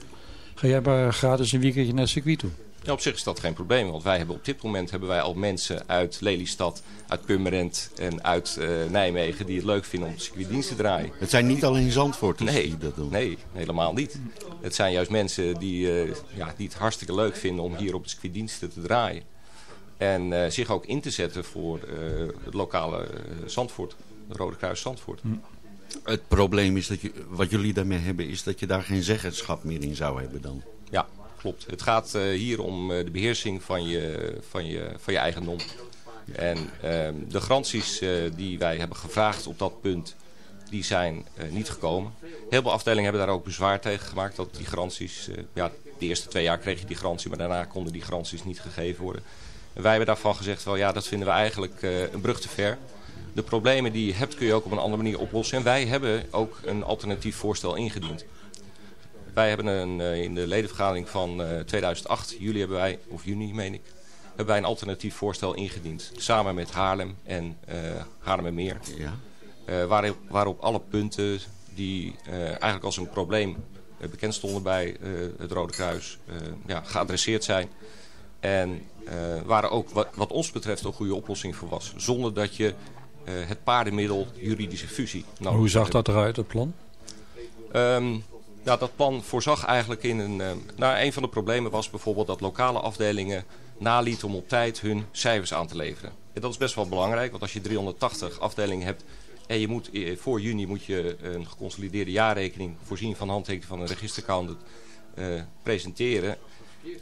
Ga jij maar gratis een weekendje naar het circuit toe. Ja, op zich is dat geen probleem, want wij hebben op dit moment hebben wij al mensen uit Lelystad, uit Purmerend en uit eh, Nijmegen die het leuk vinden om op circuitdienst te draaien. Het zijn niet alleen Zandvoorters Nee, die dat doen. nee, helemaal niet. Het zijn juist mensen die, eh, ja, die het hartstikke leuk vinden om hier op het circuitdiensten te draaien. En eh, zich ook in te zetten voor eh, het lokale eh, Zandvoort, de Rode Kruis Zandvoort. Het probleem is dat je, wat jullie daarmee hebben, is dat je daar geen zeggenschap meer in zou hebben dan. Ja, klopt. Het gaat eh, hier om eh, de beheersing van je, van je, van je eigendom. En ehm, de garanties eh, die wij hebben gevraagd op dat punt, die zijn niet gekomen. Heel veel afdelingen hebben daar ook bezwaar tegen gemaakt. Dat die garanties, ja, de eerste twee jaar kreeg je die garantie, maar daarna konden die garanties niet gegeven worden. Wij hebben daarvan gezegd, wel, ja, dat vinden we eigenlijk een brug te ver. De problemen die je hebt kun je ook op een andere manier oplossen. En wij hebben ook een alternatief voorstel ingediend. Wij hebben een, eh, in de ledenvergadering van eh, 2008, juli hebben wij, of juni meen ik, hebben wij een alternatief voorstel ingediend. Samen met Haarlem en uh, Haarlemmermeer. Ja. Uh, waarop, waarop alle punten die uh, eigenlijk als een probleem uh, bekend stonden bij het Rode Kruis ja, geadresseerd zijn. En waar er ook wat, wat, ons betreft een goede oplossing voor was. Zonder dat je het paardenmiddel juridische fusie Hoe zag dat eruit, het plan? Um, nou, dat plan voorzag eigenlijk in een... nou, een van de problemen was bijvoorbeeld dat lokale afdelingen nalieten om op tijd hun cijfers aan te leveren. En dat is best wel belangrijk, want als je 380 afdelingen hebt en je moet, voor juni moet je een geconsolideerde jaarrekening voorzien van handtekening van een registeraccountant uh, presenteren.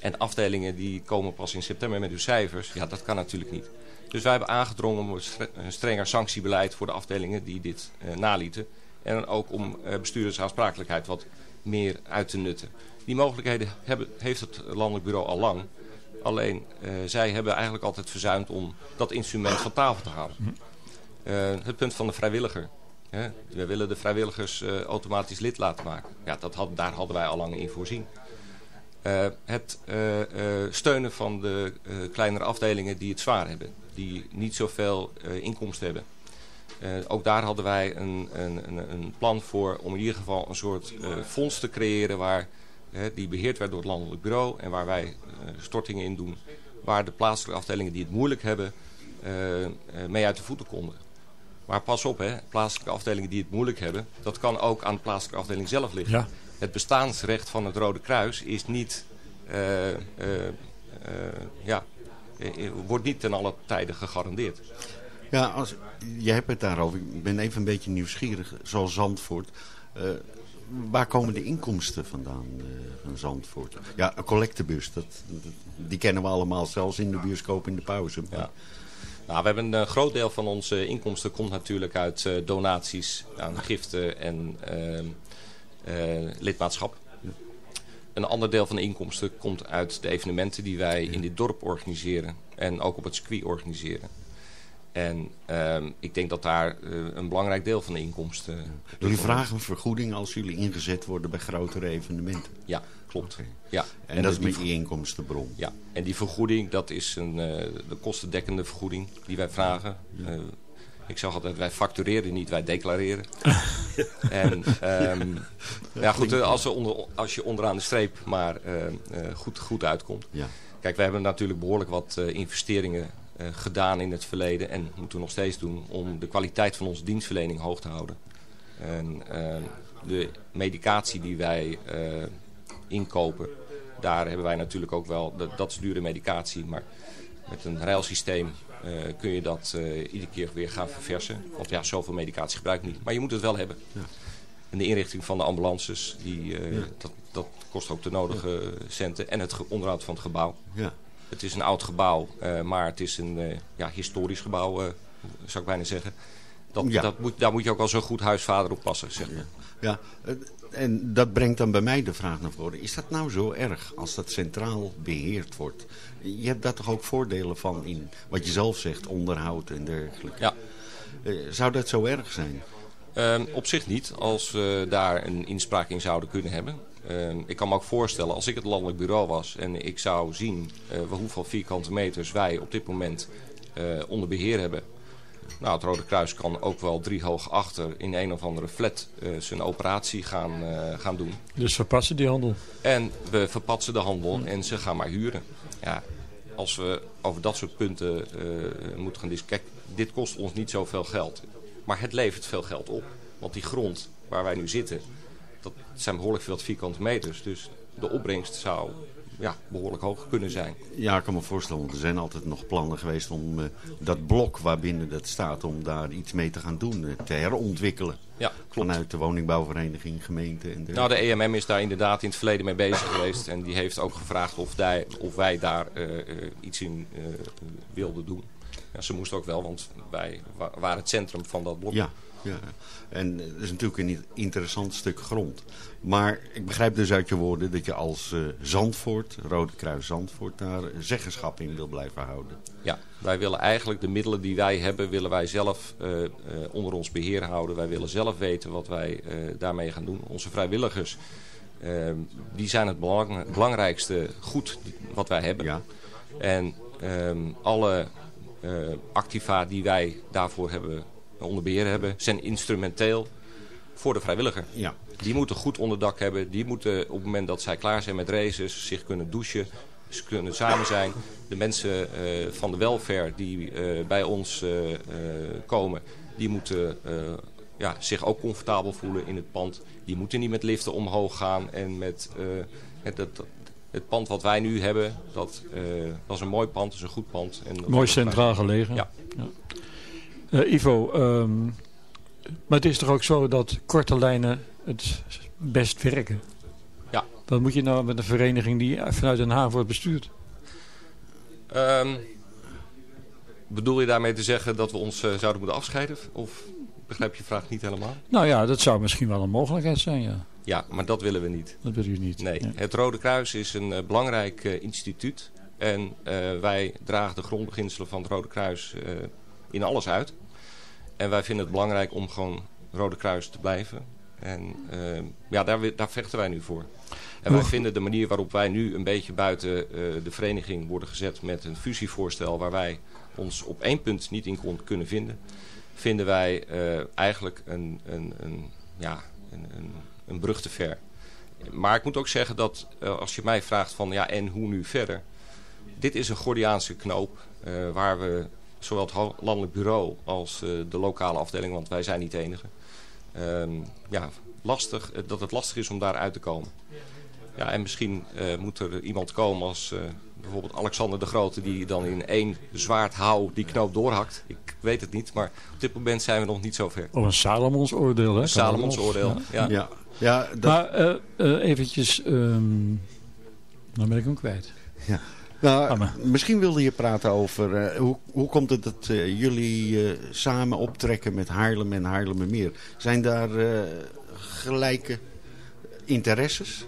En afdelingen die komen pas in september met hun cijfers. Ja, dat kan natuurlijk niet. Dus wij hebben aangedrongen om een strenger sanctiebeleid voor de afdelingen die dit uh, nalieten. En ook om uh, bestuurdersaansprakelijkheid wat meer uit te nutten. Die mogelijkheden hebben, heeft het landelijk bureau al lang. Alleen, uh, zij hebben eigenlijk altijd verzuimd om dat instrument van tafel te halen. Het punt van de vrijwilliger. Hè? We willen de vrijwilligers automatisch lid laten maken. Ja, dat had, daar hadden wij al lang in voorzien. Uh, het steunen van de kleinere afdelingen die het zwaar hebben. Die niet zoveel inkomsten hebben. ook daar hadden wij een, een, een, plan voor om in ieder geval een soort fonds te creëren... waar die beheerd werd door het landelijk bureau en waar wij stortingen in doen. Waar de plaatselijke afdelingen die het moeilijk hebben mee uit de voeten konden. Maar pas op, hè, plaatselijke afdelingen die het moeilijk hebben, dat kan ook aan de plaatselijke afdeling zelf liggen. Ja. Het bestaansrecht van het Rode Kruis is niet, uh, uh, uh, ja, wordt niet ten alle tijden gegarandeerd. Ja, als, je hebt het daarover. Ik ben even een beetje nieuwsgierig, zoals Zandvoort. waar komen de inkomsten vandaan van Zandvoort? Ja, een collectebus, dat, die kennen we allemaal, zelfs in de bioscoop in de pauze. Ja. Nou, we hebben een groot deel van onze inkomsten komt natuurlijk uit donaties aan giften en uh, lidmaatschap. Een ander deel van de inkomsten komt uit de evenementen die wij in dit dorp organiseren en ook op het circuit organiseren. En ehm, ik denk dat daar een belangrijk deel van de inkomsten... Jullie vragen een vergoeding als jullie ingezet worden bij grotere evenementen? Ja, klopt. Okay. Ja. En, en dat is met die inkomstenbron? Ja, en die vergoeding, dat is een, uh, de kostendekkende vergoeding die wij vragen. Ik zeg altijd, wij factureren niet, wij declareren. <laughs> en um, ja, goed, als, er onder, als je onderaan de streep maar uh, goed, goed uitkomt. Ja. Kijk, we hebben natuurlijk behoorlijk wat investeringen gedaan in het verleden. En moeten we nog steeds doen om de kwaliteit van onze dienstverlening hoog te houden. En de medicatie die wij inkopen. Daar hebben wij natuurlijk ook wel, dat, dat is dure medicatie, maar met een ruilsysteem kun je dat uh, iedere keer weer gaan verversen. Want ja, zoveel medicatie gebruik ik niet. Maar je moet het wel hebben. Ja. En de inrichting van de ambulances, die, ja. dat, dat kost ook de nodige centen. En het onderhoud van het gebouw. Ja. Het is een oud gebouw, maar het is een ja, historisch gebouw, zou ik bijna zeggen. Dat, dat moet, daar moet je ook als een goed huisvader op passen, zeg maar. Ja, en dat brengt dan bij mij de vraag naar voren. Is dat nou zo erg als dat centraal beheerd wordt? Je hebt daar toch ook voordelen van in wat je zelf zegt, onderhoud en dergelijke. Ja. Uh, zou dat zo erg zijn? Uh, op zich niet, als we daar een inspraak in zouden kunnen hebben. Uh, ik kan me ook voorstellen, als ik het landelijk bureau was en ik zou zien uh, hoeveel vierkante meters wij op dit moment onder beheer hebben nou, het Rode Kruis kan ook wel drie hoog achter in een of andere flat uh, zijn operatie gaan, uh, gaan doen. Dus verpatsen die handel? En we verpatsen de handel en ze gaan maar huren. Ja, als we over dat soort punten uh, moeten gaan discussiëren. Kijk, dit kost ons niet zoveel geld. Maar het levert veel geld op. Want die grond waar wij nu zitten, dat zijn behoorlijk veel vierkante meters. Dus de opbrengst zou ja, behoorlijk hoog kunnen zijn. Ja, ik kan me voorstellen, want er zijn altijd nog plannen geweest om uh, dat blok waarbinnen dat staat, om daar iets mee te gaan doen, uh, te herontwikkelen. Ja, klopt. Vanuit de woningbouwvereniging, gemeente. En de... Nou, de EMM is daar inderdaad in het verleden mee bezig geweest en die heeft ook gevraagd of, die, of wij daar uh, iets in wilden doen. Ja, ze moesten ook wel, want wij waren het centrum van dat blok. Ja. Ja. En het is natuurlijk een interessant stuk grond. Maar ik begrijp dus uit je woorden dat je als uh, Zandvoort, Rode Kruis Zandvoort, daar zeggenschap in wil blijven houden. Ja, wij willen eigenlijk de middelen die wij hebben, willen wij zelf uh, uh, onder ons beheer houden. Wij willen zelf weten wat wij daarmee gaan doen. Onze vrijwilligers, die zijn het belang belangrijkste goed wat wij hebben. Ja. En um, alle activa die wij daarvoor hebben onder beheer hebben, zijn instrumenteel voor de vrijwilliger. Ja. Die moeten goed onderdak hebben. Die moeten op het moment dat zij klaar zijn met races zich kunnen douchen. Ze kunnen samen zijn. De mensen uh, van de welfare die uh, bij ons uh, komen, die moeten ja, zich ook comfortabel voelen in het pand. Die moeten niet met liften omhoog gaan. En met het, het, het, pand wat wij nu hebben, dat, dat is een mooi pand, dat is een goed pand. En mooi centraal gelegen. Ja. ja. Uh, Ivo, um, maar het is toch ook zo dat korte lijnen het best werken? Ja. Wat moet je nou met een vereniging die vanuit Den Haag wordt bestuurd? Um, bedoel je daarmee te zeggen dat we ons uh, zouden moeten afscheiden? Of begrijp je vraag niet helemaal? Nou ja, dat zou misschien wel een mogelijkheid zijn, ja. Ja, maar dat willen we niet. Dat willen jullie niet. Nee, ja. het Rode Kruis is een uh, belangrijk instituut. En wij dragen de grondbeginselen van het Rode Kruis in alles uit. En wij vinden het belangrijk om gewoon Rode Kruis te blijven. En uh, ja, daar, daar, vechten wij nu voor. En wij vinden de manier waarop wij nu een beetje buiten uh, de vereniging worden gezet met een fusievoorstel waar wij ons op één punt niet in kon, kunnen vinden, vinden wij uh, eigenlijk een, een, een, ja, een, een, een brug te ver. Maar ik moet ook zeggen dat als je mij vraagt van ja en hoe nu verder. Dit is een Gordiaanse knoop waar we zowel het landelijk bureau als uh, de lokale afdeling, want wij zijn niet de enige. Um, ja, lastig, dat het lastig is om daar uit te komen. Ja, en misschien uh, moet er iemand komen als uh, bijvoorbeeld Alexander de Grote... die dan in één zwaard hou die knoop doorhakt. Ik weet het niet, maar op dit moment zijn we nog niet zo ver. Of een Salomons oordeel, hè? Een Salomons oordeel, ja. ja. ja. ja dat... Maar uh, eventjes... Um... Dan ben ik hem kwijt. Ja. Nou, misschien wilde je praten over uh, hoe, hoe komt het dat uh, jullie uh, samen optrekken met Haarlem en Haarlemmermeer? Zijn daar gelijke interesses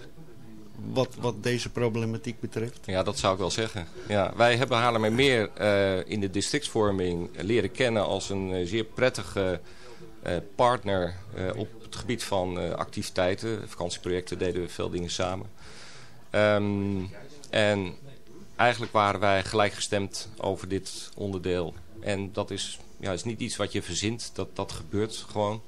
wat, wat deze problematiek betreft? Ja, dat zou ik wel zeggen. Ja, wij hebben Haarlemmermeer in de districtsvorming leren kennen als een zeer prettige partner op het gebied van activiteiten. Vakantieprojecten deden we veel dingen samen. Um, en eigenlijk waren wij gelijkgestemd over dit onderdeel. En dat is, ja, is niet iets wat je verzint, dat, dat gebeurt gewoon.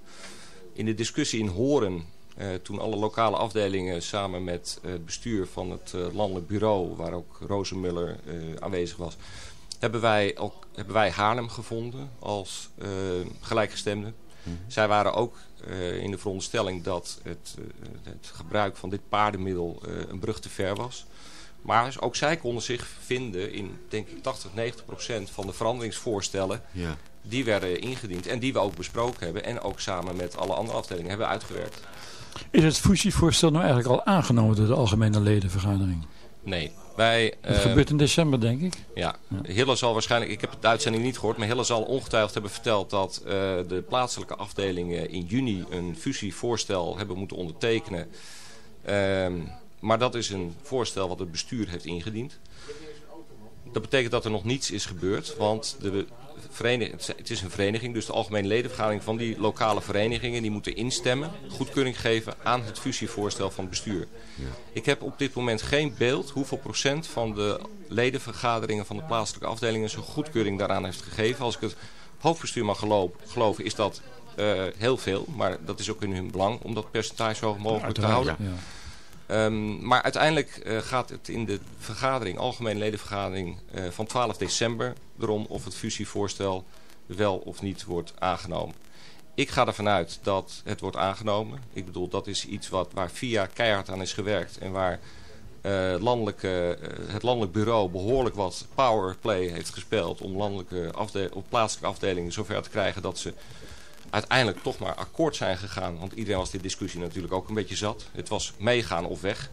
In de discussie in Horen, eh, toen alle lokale afdelingen samen met uh, het bestuur van het uh, landelijk bureau, waar ook Rozenmuller aanwezig was, hebben wij, ook, hebben wij Haarlem gevonden als gelijkgestemde. Mm -hmm. Zij waren ook in de veronderstelling dat het, het gebruik van dit paardenmiddel een brug te ver was. Maar ook zij konden zich vinden in, denk ik, 80, 90 procent van de veranderingsvoorstellen. Ja. Die werden ingediend en die we ook besproken hebben. En ook samen met alle andere afdelingen hebben uitgewerkt. Is het fusievoorstel nou eigenlijk al aangenomen door de algemene ledenvergadering? Nee. Wij, het uh, gebeurt in december, denk ik. Ja. ja. Hille zal waarschijnlijk, ik heb de uitzending niet gehoord, maar Hille zal ongetwijfeld hebben verteld dat uh, de plaatselijke afdelingen in juni een fusievoorstel hebben moeten ondertekenen. Uh, maar dat is een voorstel wat het bestuur heeft ingediend. Dat betekent dat er nog niets is gebeurd, want de vereniging, het is een vereniging, dus de algemene ledenvergadering van die lokale verenigingen, die moeten instemmen, goedkeuring geven aan het fusievoorstel van het bestuur. Ja. Ik heb op dit moment geen beeld hoeveel procent van de ledenvergaderingen van de plaatselijke afdelingen zijn goedkeuring daaraan heeft gegeven. Als ik het hoofdbestuur mag geloven, is dat uh, heel veel, maar dat is ook in hun belang om dat percentage zo hoog mogelijk te houden. Ja. Um, maar uiteindelijk uh, gaat het in de vergadering, algemene ledenvergadering uh, van 12 december erom of het fusievoorstel wel of niet wordt aangenomen. Ik ga ervan uit dat het wordt aangenomen. Ik bedoel, dat is iets wat, waar via keihard aan is gewerkt en waar uh, landelijke, het landelijk bureau behoorlijk wat powerplay heeft gespeeld om landelijke of plaatselijke afdelingen zover te krijgen dat ze uiteindelijk toch maar akkoord zijn gegaan. Want iedereen was die discussie natuurlijk ook een beetje zat. Het was meegaan of weg.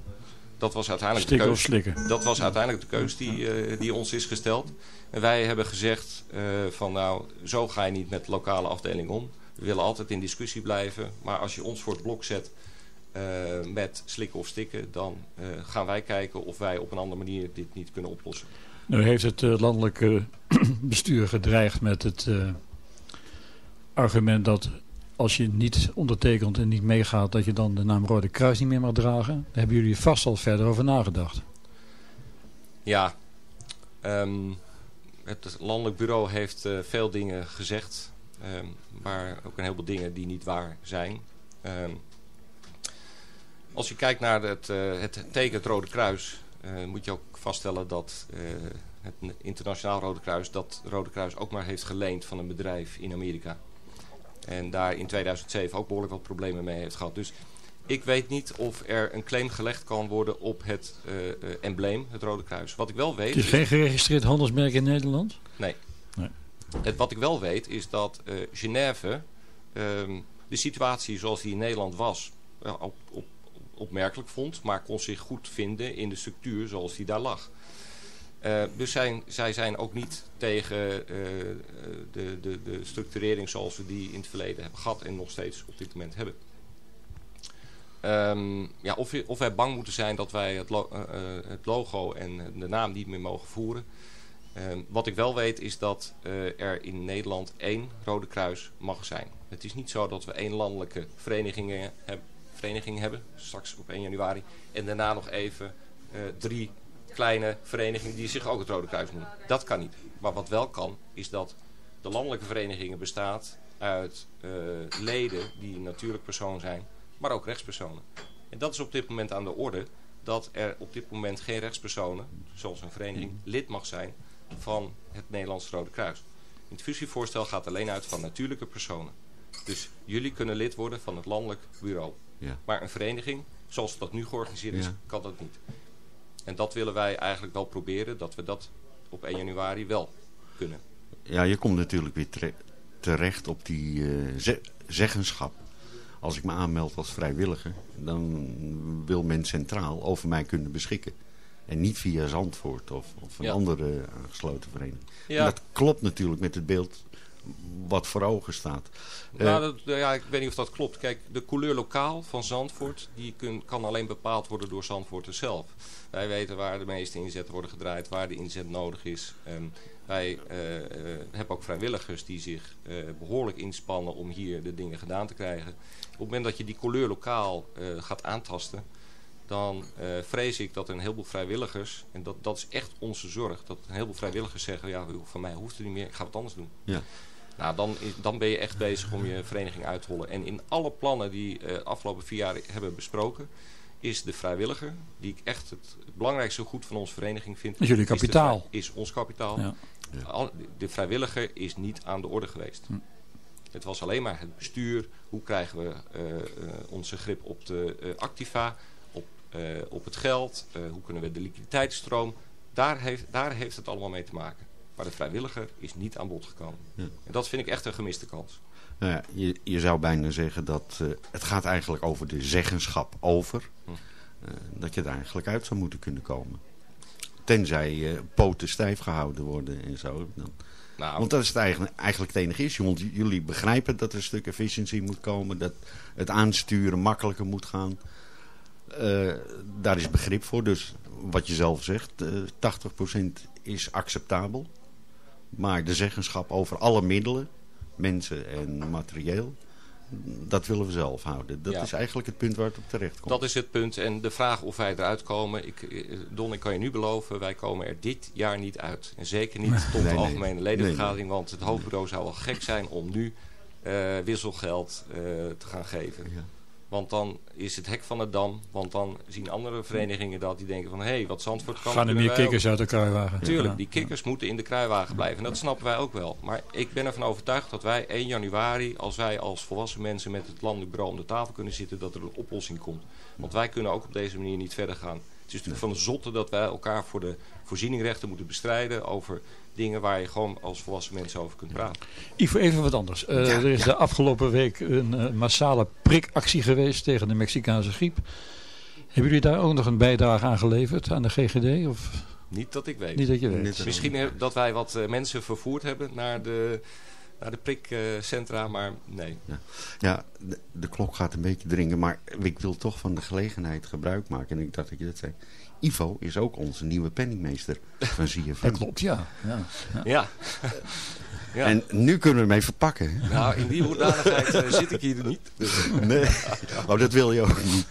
Dat was uiteindelijk Stikken de of slikken. Dat was uiteindelijk de keus die, uh, die ons is gesteld. En wij hebben gezegd uh, van nou, zo ga je niet met lokale afdeling om. We willen altijd in discussie blijven. Maar als je ons voor het blok zet eh, met slikken of stikken... dan eh, gaan wij kijken of wij op een andere manier dit niet kunnen oplossen. Nu heeft het eh, landelijke <clears throat> bestuur gedreigd met het eh, argument dat als je niet ondertekent en niet meegaat, dat je dan de naam Rode Kruis niet meer mag dragen. Daar hebben jullie vast al verder over nagedacht. Ja, ehm, het landelijk bureau heeft eh, veel dingen gezegd, ehm, maar ook een heleboel dingen die niet waar zijn. Ehm, als je kijkt naar het, eh, het teken Rode Kruis, eh, moet je ook vaststellen dat het internationaal Rode Kruis dat Rode Kruis ook maar heeft geleend van een bedrijf in Amerika. En daar in 2007 ook behoorlijk wat problemen mee heeft gehad. Dus ik weet niet of er een claim gelegd kan worden op het eh, eh, embleem, het Rode Kruis. Wat ik wel weet... Het is geen geregistreerd handelsmerk in Nederland? Nee. Nee. Het, wat ik wel weet is dat eh Genève ehm, de situatie zoals die in Nederland was op, opmerkelijk vond, maar kon zich goed vinden in de structuur zoals die daar lag. Eh, dus zij zijn ook niet tegen eh, de, de, de structurering zoals we die in het verleden hebben gehad en nog steeds op dit moment hebben. Ehm, ja, of, of wij bang moeten zijn dat wij het, eh, het logo en de naam niet meer mogen voeren. Ehm, wat ik wel weet is dat er in Nederland één Rode Kruis mag zijn. Het is niet zo dat we één landelijke vereniging, vereniging hebben, straks op 1 januari. En daarna nog even eh, drie kleine verenigingen die zich ook het Rode Kruis noemen. Dat kan niet. Maar wat wel kan, is dat de landelijke verenigingen bestaat uit eh, leden die natuurlijk persoon zijn, maar ook rechtspersonen. En dat is op dit moment aan de orde, dat er op dit moment geen rechtspersonen, zoals een vereniging, lid mag zijn van het Nederlands Rode Kruis. In het fusievoorstel gaat alleen uit van natuurlijke personen. Dus jullie kunnen lid worden van het landelijk bureau. Ja. Maar een vereniging, zoals dat nu georganiseerd is, Ja. kan dat niet. En dat willen wij eigenlijk wel proberen, dat we dat op 1 januari wel kunnen. Ja, je komt natuurlijk weer tere- terecht op die eh, ze- zeggenschap. Als ik me aanmeld als vrijwilliger, dan wil men centraal over mij kunnen beschikken. En niet via Zandvoort of, of een Ja. andere aangesloten vereniging. Ja. En dat klopt natuurlijk met het beeld wat voor ogen staat. Eh, Nou, dat, ja, ik weet niet of dat klopt. Kijk, de couleur lokaal van Zandvoort, die kun- kan alleen bepaald worden door Zandvoorters zelf. Wij weten waar de meeste inzetten worden gedraaid, waar de inzet nodig is. Ehm, wij eh, hebben ook vrijwilligers die zich eh, behoorlijk inspannen om hier de dingen gedaan te krijgen. Op het moment dat je die couleur lokaal gaat aantasten, dan vrees ik dat een heleboel vrijwilligers, en dat, dat is echt onze zorg, dat een heleboel vrijwilligers zeggen, ja, van mij hoeft het niet meer, ik ga wat anders doen. ja. Nou, dan, is, dan ben je echt bezig om je vereniging uit te hollen. En in alle plannen die eh afgelopen vier jaar hebben besproken, is de vrijwilliger, die ik echt het, belangrijkste goed van onze vereniging vind. Is jullie kapitaal. vrij- Is, ons kapitaal. Ja. De vrijwilliger is niet aan de orde geweest. Hm. Het was alleen maar het bestuur. Hoe krijgen we eh, eh, onze grip op de eh, activa, op, eh, op het geld, eh, hoe kunnen we de liquiditeitsstroom. Daar heeft, daar heeft het allemaal mee te maken. Maar de vrijwilliger is niet aan bod gekomen. Ja. En dat vind ik echt een gemiste kans. Nou ja, je, je zou bijna zeggen dat eh, het gaat eigenlijk over de zeggenschap over. Hm. eh, dat je er eigenlijk uit zou moeten kunnen komen. Tenzij eh, poten stijf gehouden worden en zo. Dan. Nou, Want dat is het eigenlijk, eigenlijk het enige issue. Want jullie begrijpen dat er een stuk efficiëntie moet komen. Dat het aansturen makkelijker moet gaan. Daar is begrip voor. Dus wat je zelf zegt, eh 80% is acceptabel. Maar de zeggenschap over alle middelen, mensen en materieel, dat willen we zelf houden. Dat Ja. is eigenlijk het punt waar het op terecht komt. dat is het punt. En de vraag of wij eruit komen. Ik, eh, Don, ik kan je nu beloven, wij komen er dit jaar niet uit. En zeker niet tot Nee, de nee. algemene ledenvergadering. Want het hoofdbureau zou wel gek zijn om nu eh, wisselgeld eh, te gaan geven. Ja. Want dan is het hek van de dam. Want dan zien andere verenigingen dat. Die denken van, hé, hey, wat Zandvoort kan, Gaan er meer ook. kikkers uit de kruiwagen? Tuurlijk, die kikkers moeten in de kruiwagen blijven. En dat snappen wij ook wel. Maar ik ben ervan overtuigd dat wij 1 januari, als wij als volwassen mensen met het landelijk bureau om de tafel kunnen zitten, dat er een oplossing komt. Want wij kunnen ook op deze manier niet verder gaan. Het is natuurlijk van de zotte dat wij elkaar voor de voorzieningrechten moeten bestrijden over dingen waar je gewoon als volwassen mensen over kunt praten. Ivo, even wat anders. Eh, er is de afgelopen week een eh, massale prikactie geweest tegen de Mexicaanse griep. Hebben jullie daar ook nog een bijdrage aan geleverd aan de GGD? Of Niet dat ik weet. niet dat je weet? Niet- Misschien dat wij wat eh, mensen vervoerd hebben naar de naar de prikcentra, maar nee. Ja, ja de, de, klok gaat een beetje dringen, maar ik wil toch van de gelegenheid gebruik maken. En ik dacht dat je dat zei. Ivo is ook onze nieuwe penningmeester van <laughs> ZFM. Dat klopt, ja. Ja. ja. ja. <laughs> En nu kunnen we hem even pakken. Nou, in die hoedanigheid uh, zit ik hier niet. Dus. <laughs> Nee, oh, dat wil je ook niet.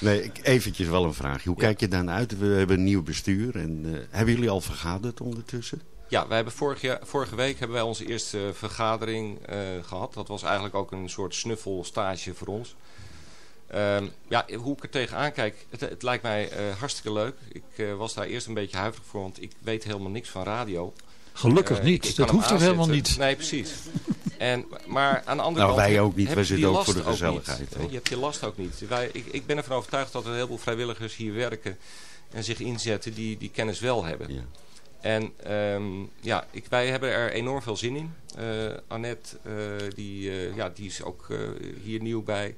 Nee, ik, eventjes wel een vraagje. Hoe kijk je dan uit? We hebben een nieuw bestuur. En, uh, hebben jullie al vergaderd ondertussen? Ja, wij hebben vorig jaar, vorige week hebben wij onze eerste vergadering uh, gehad. Dat was eigenlijk ook een soort snuffelstage voor ons. Uh, ja, hoe ik er tegenaan kijk, het, het lijkt mij uh, hartstikke leuk. Ik uh, was daar eerst een beetje huiverig voor, want ik weet helemaal niks van radio. Gelukkig niet, ik, ik dat hoeft toch helemaal niet? Nee, precies. En, maar aan de andere nou, kant... wij ook niet, wij zitten ook voor de gezelligheid. Je hebt je last ook niet. Wij, ik, ik ben ervan overtuigd dat er heel veel vrijwilligers hier werken en zich inzetten die die kennis wel hebben. Ja. En um, ja, ik, wij hebben er enorm veel zin in. Annette, die, ja, die is ook hier nieuw bij.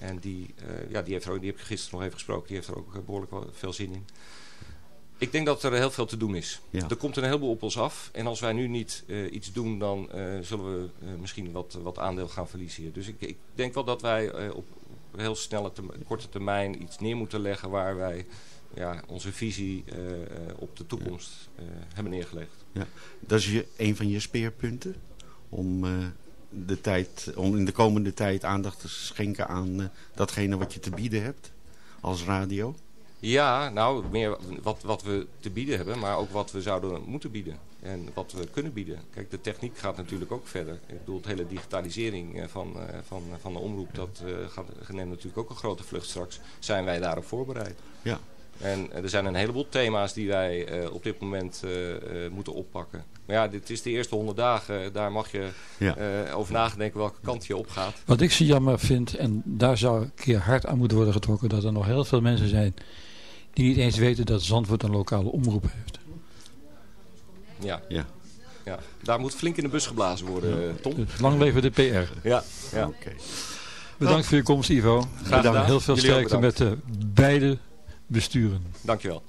En die, ja, die, heeft ook, die heb ik gisteren nog even gesproken. Die heeft er ook behoorlijk veel zin in. Ik denk dat er heel veel te doen is. Ja. Er komt een heleboel op ons af. En als wij nu niet iets doen, dan zullen we misschien wat, wat aandeel gaan verliezen. Dus ik, ik denk wel dat wij op heel snelle, te, korte termijn iets neer moeten leggen waar wij ja, onze visie op de toekomst hebben neergelegd. Ja. Dat is je, een van je speerpunten om, de tijd, om in de komende tijd aandacht te schenken aan datgene wat je te bieden hebt als radio? Ja, nou, meer wat, wat we te bieden hebben, maar ook wat we zouden moeten bieden. En wat we kunnen bieden. Kijk, de techniek gaat natuurlijk ook verder. Ik bedoel, de hele digitalisering van, van, van de omroep, dat gaat, neemt natuurlijk ook een grote vlucht straks. Zijn wij daarop voorbereid? Ja. En er zijn een heleboel thema's die wij uh, op dit moment uh, uh, moeten oppakken. Maar ja, dit is de eerste honderd dagen. Daar mag je ja. over nadenken welke kant je opgaat. Wat ik zo jammer vind, en daar zou een keer hard aan moeten worden getrokken... dat er nog heel veel mensen zijn die niet eens weten dat Zandvoort een lokale omroep heeft. Ja. ja. ja. Daar moet flink in de bus geblazen worden, ja. Tom. Dus lang leven de PR. Ja. ja. Okay. Bedankt voor je komst, Ivo. Graag gedaan. Heel veel sterkte met de beide besturen. Dankjewel.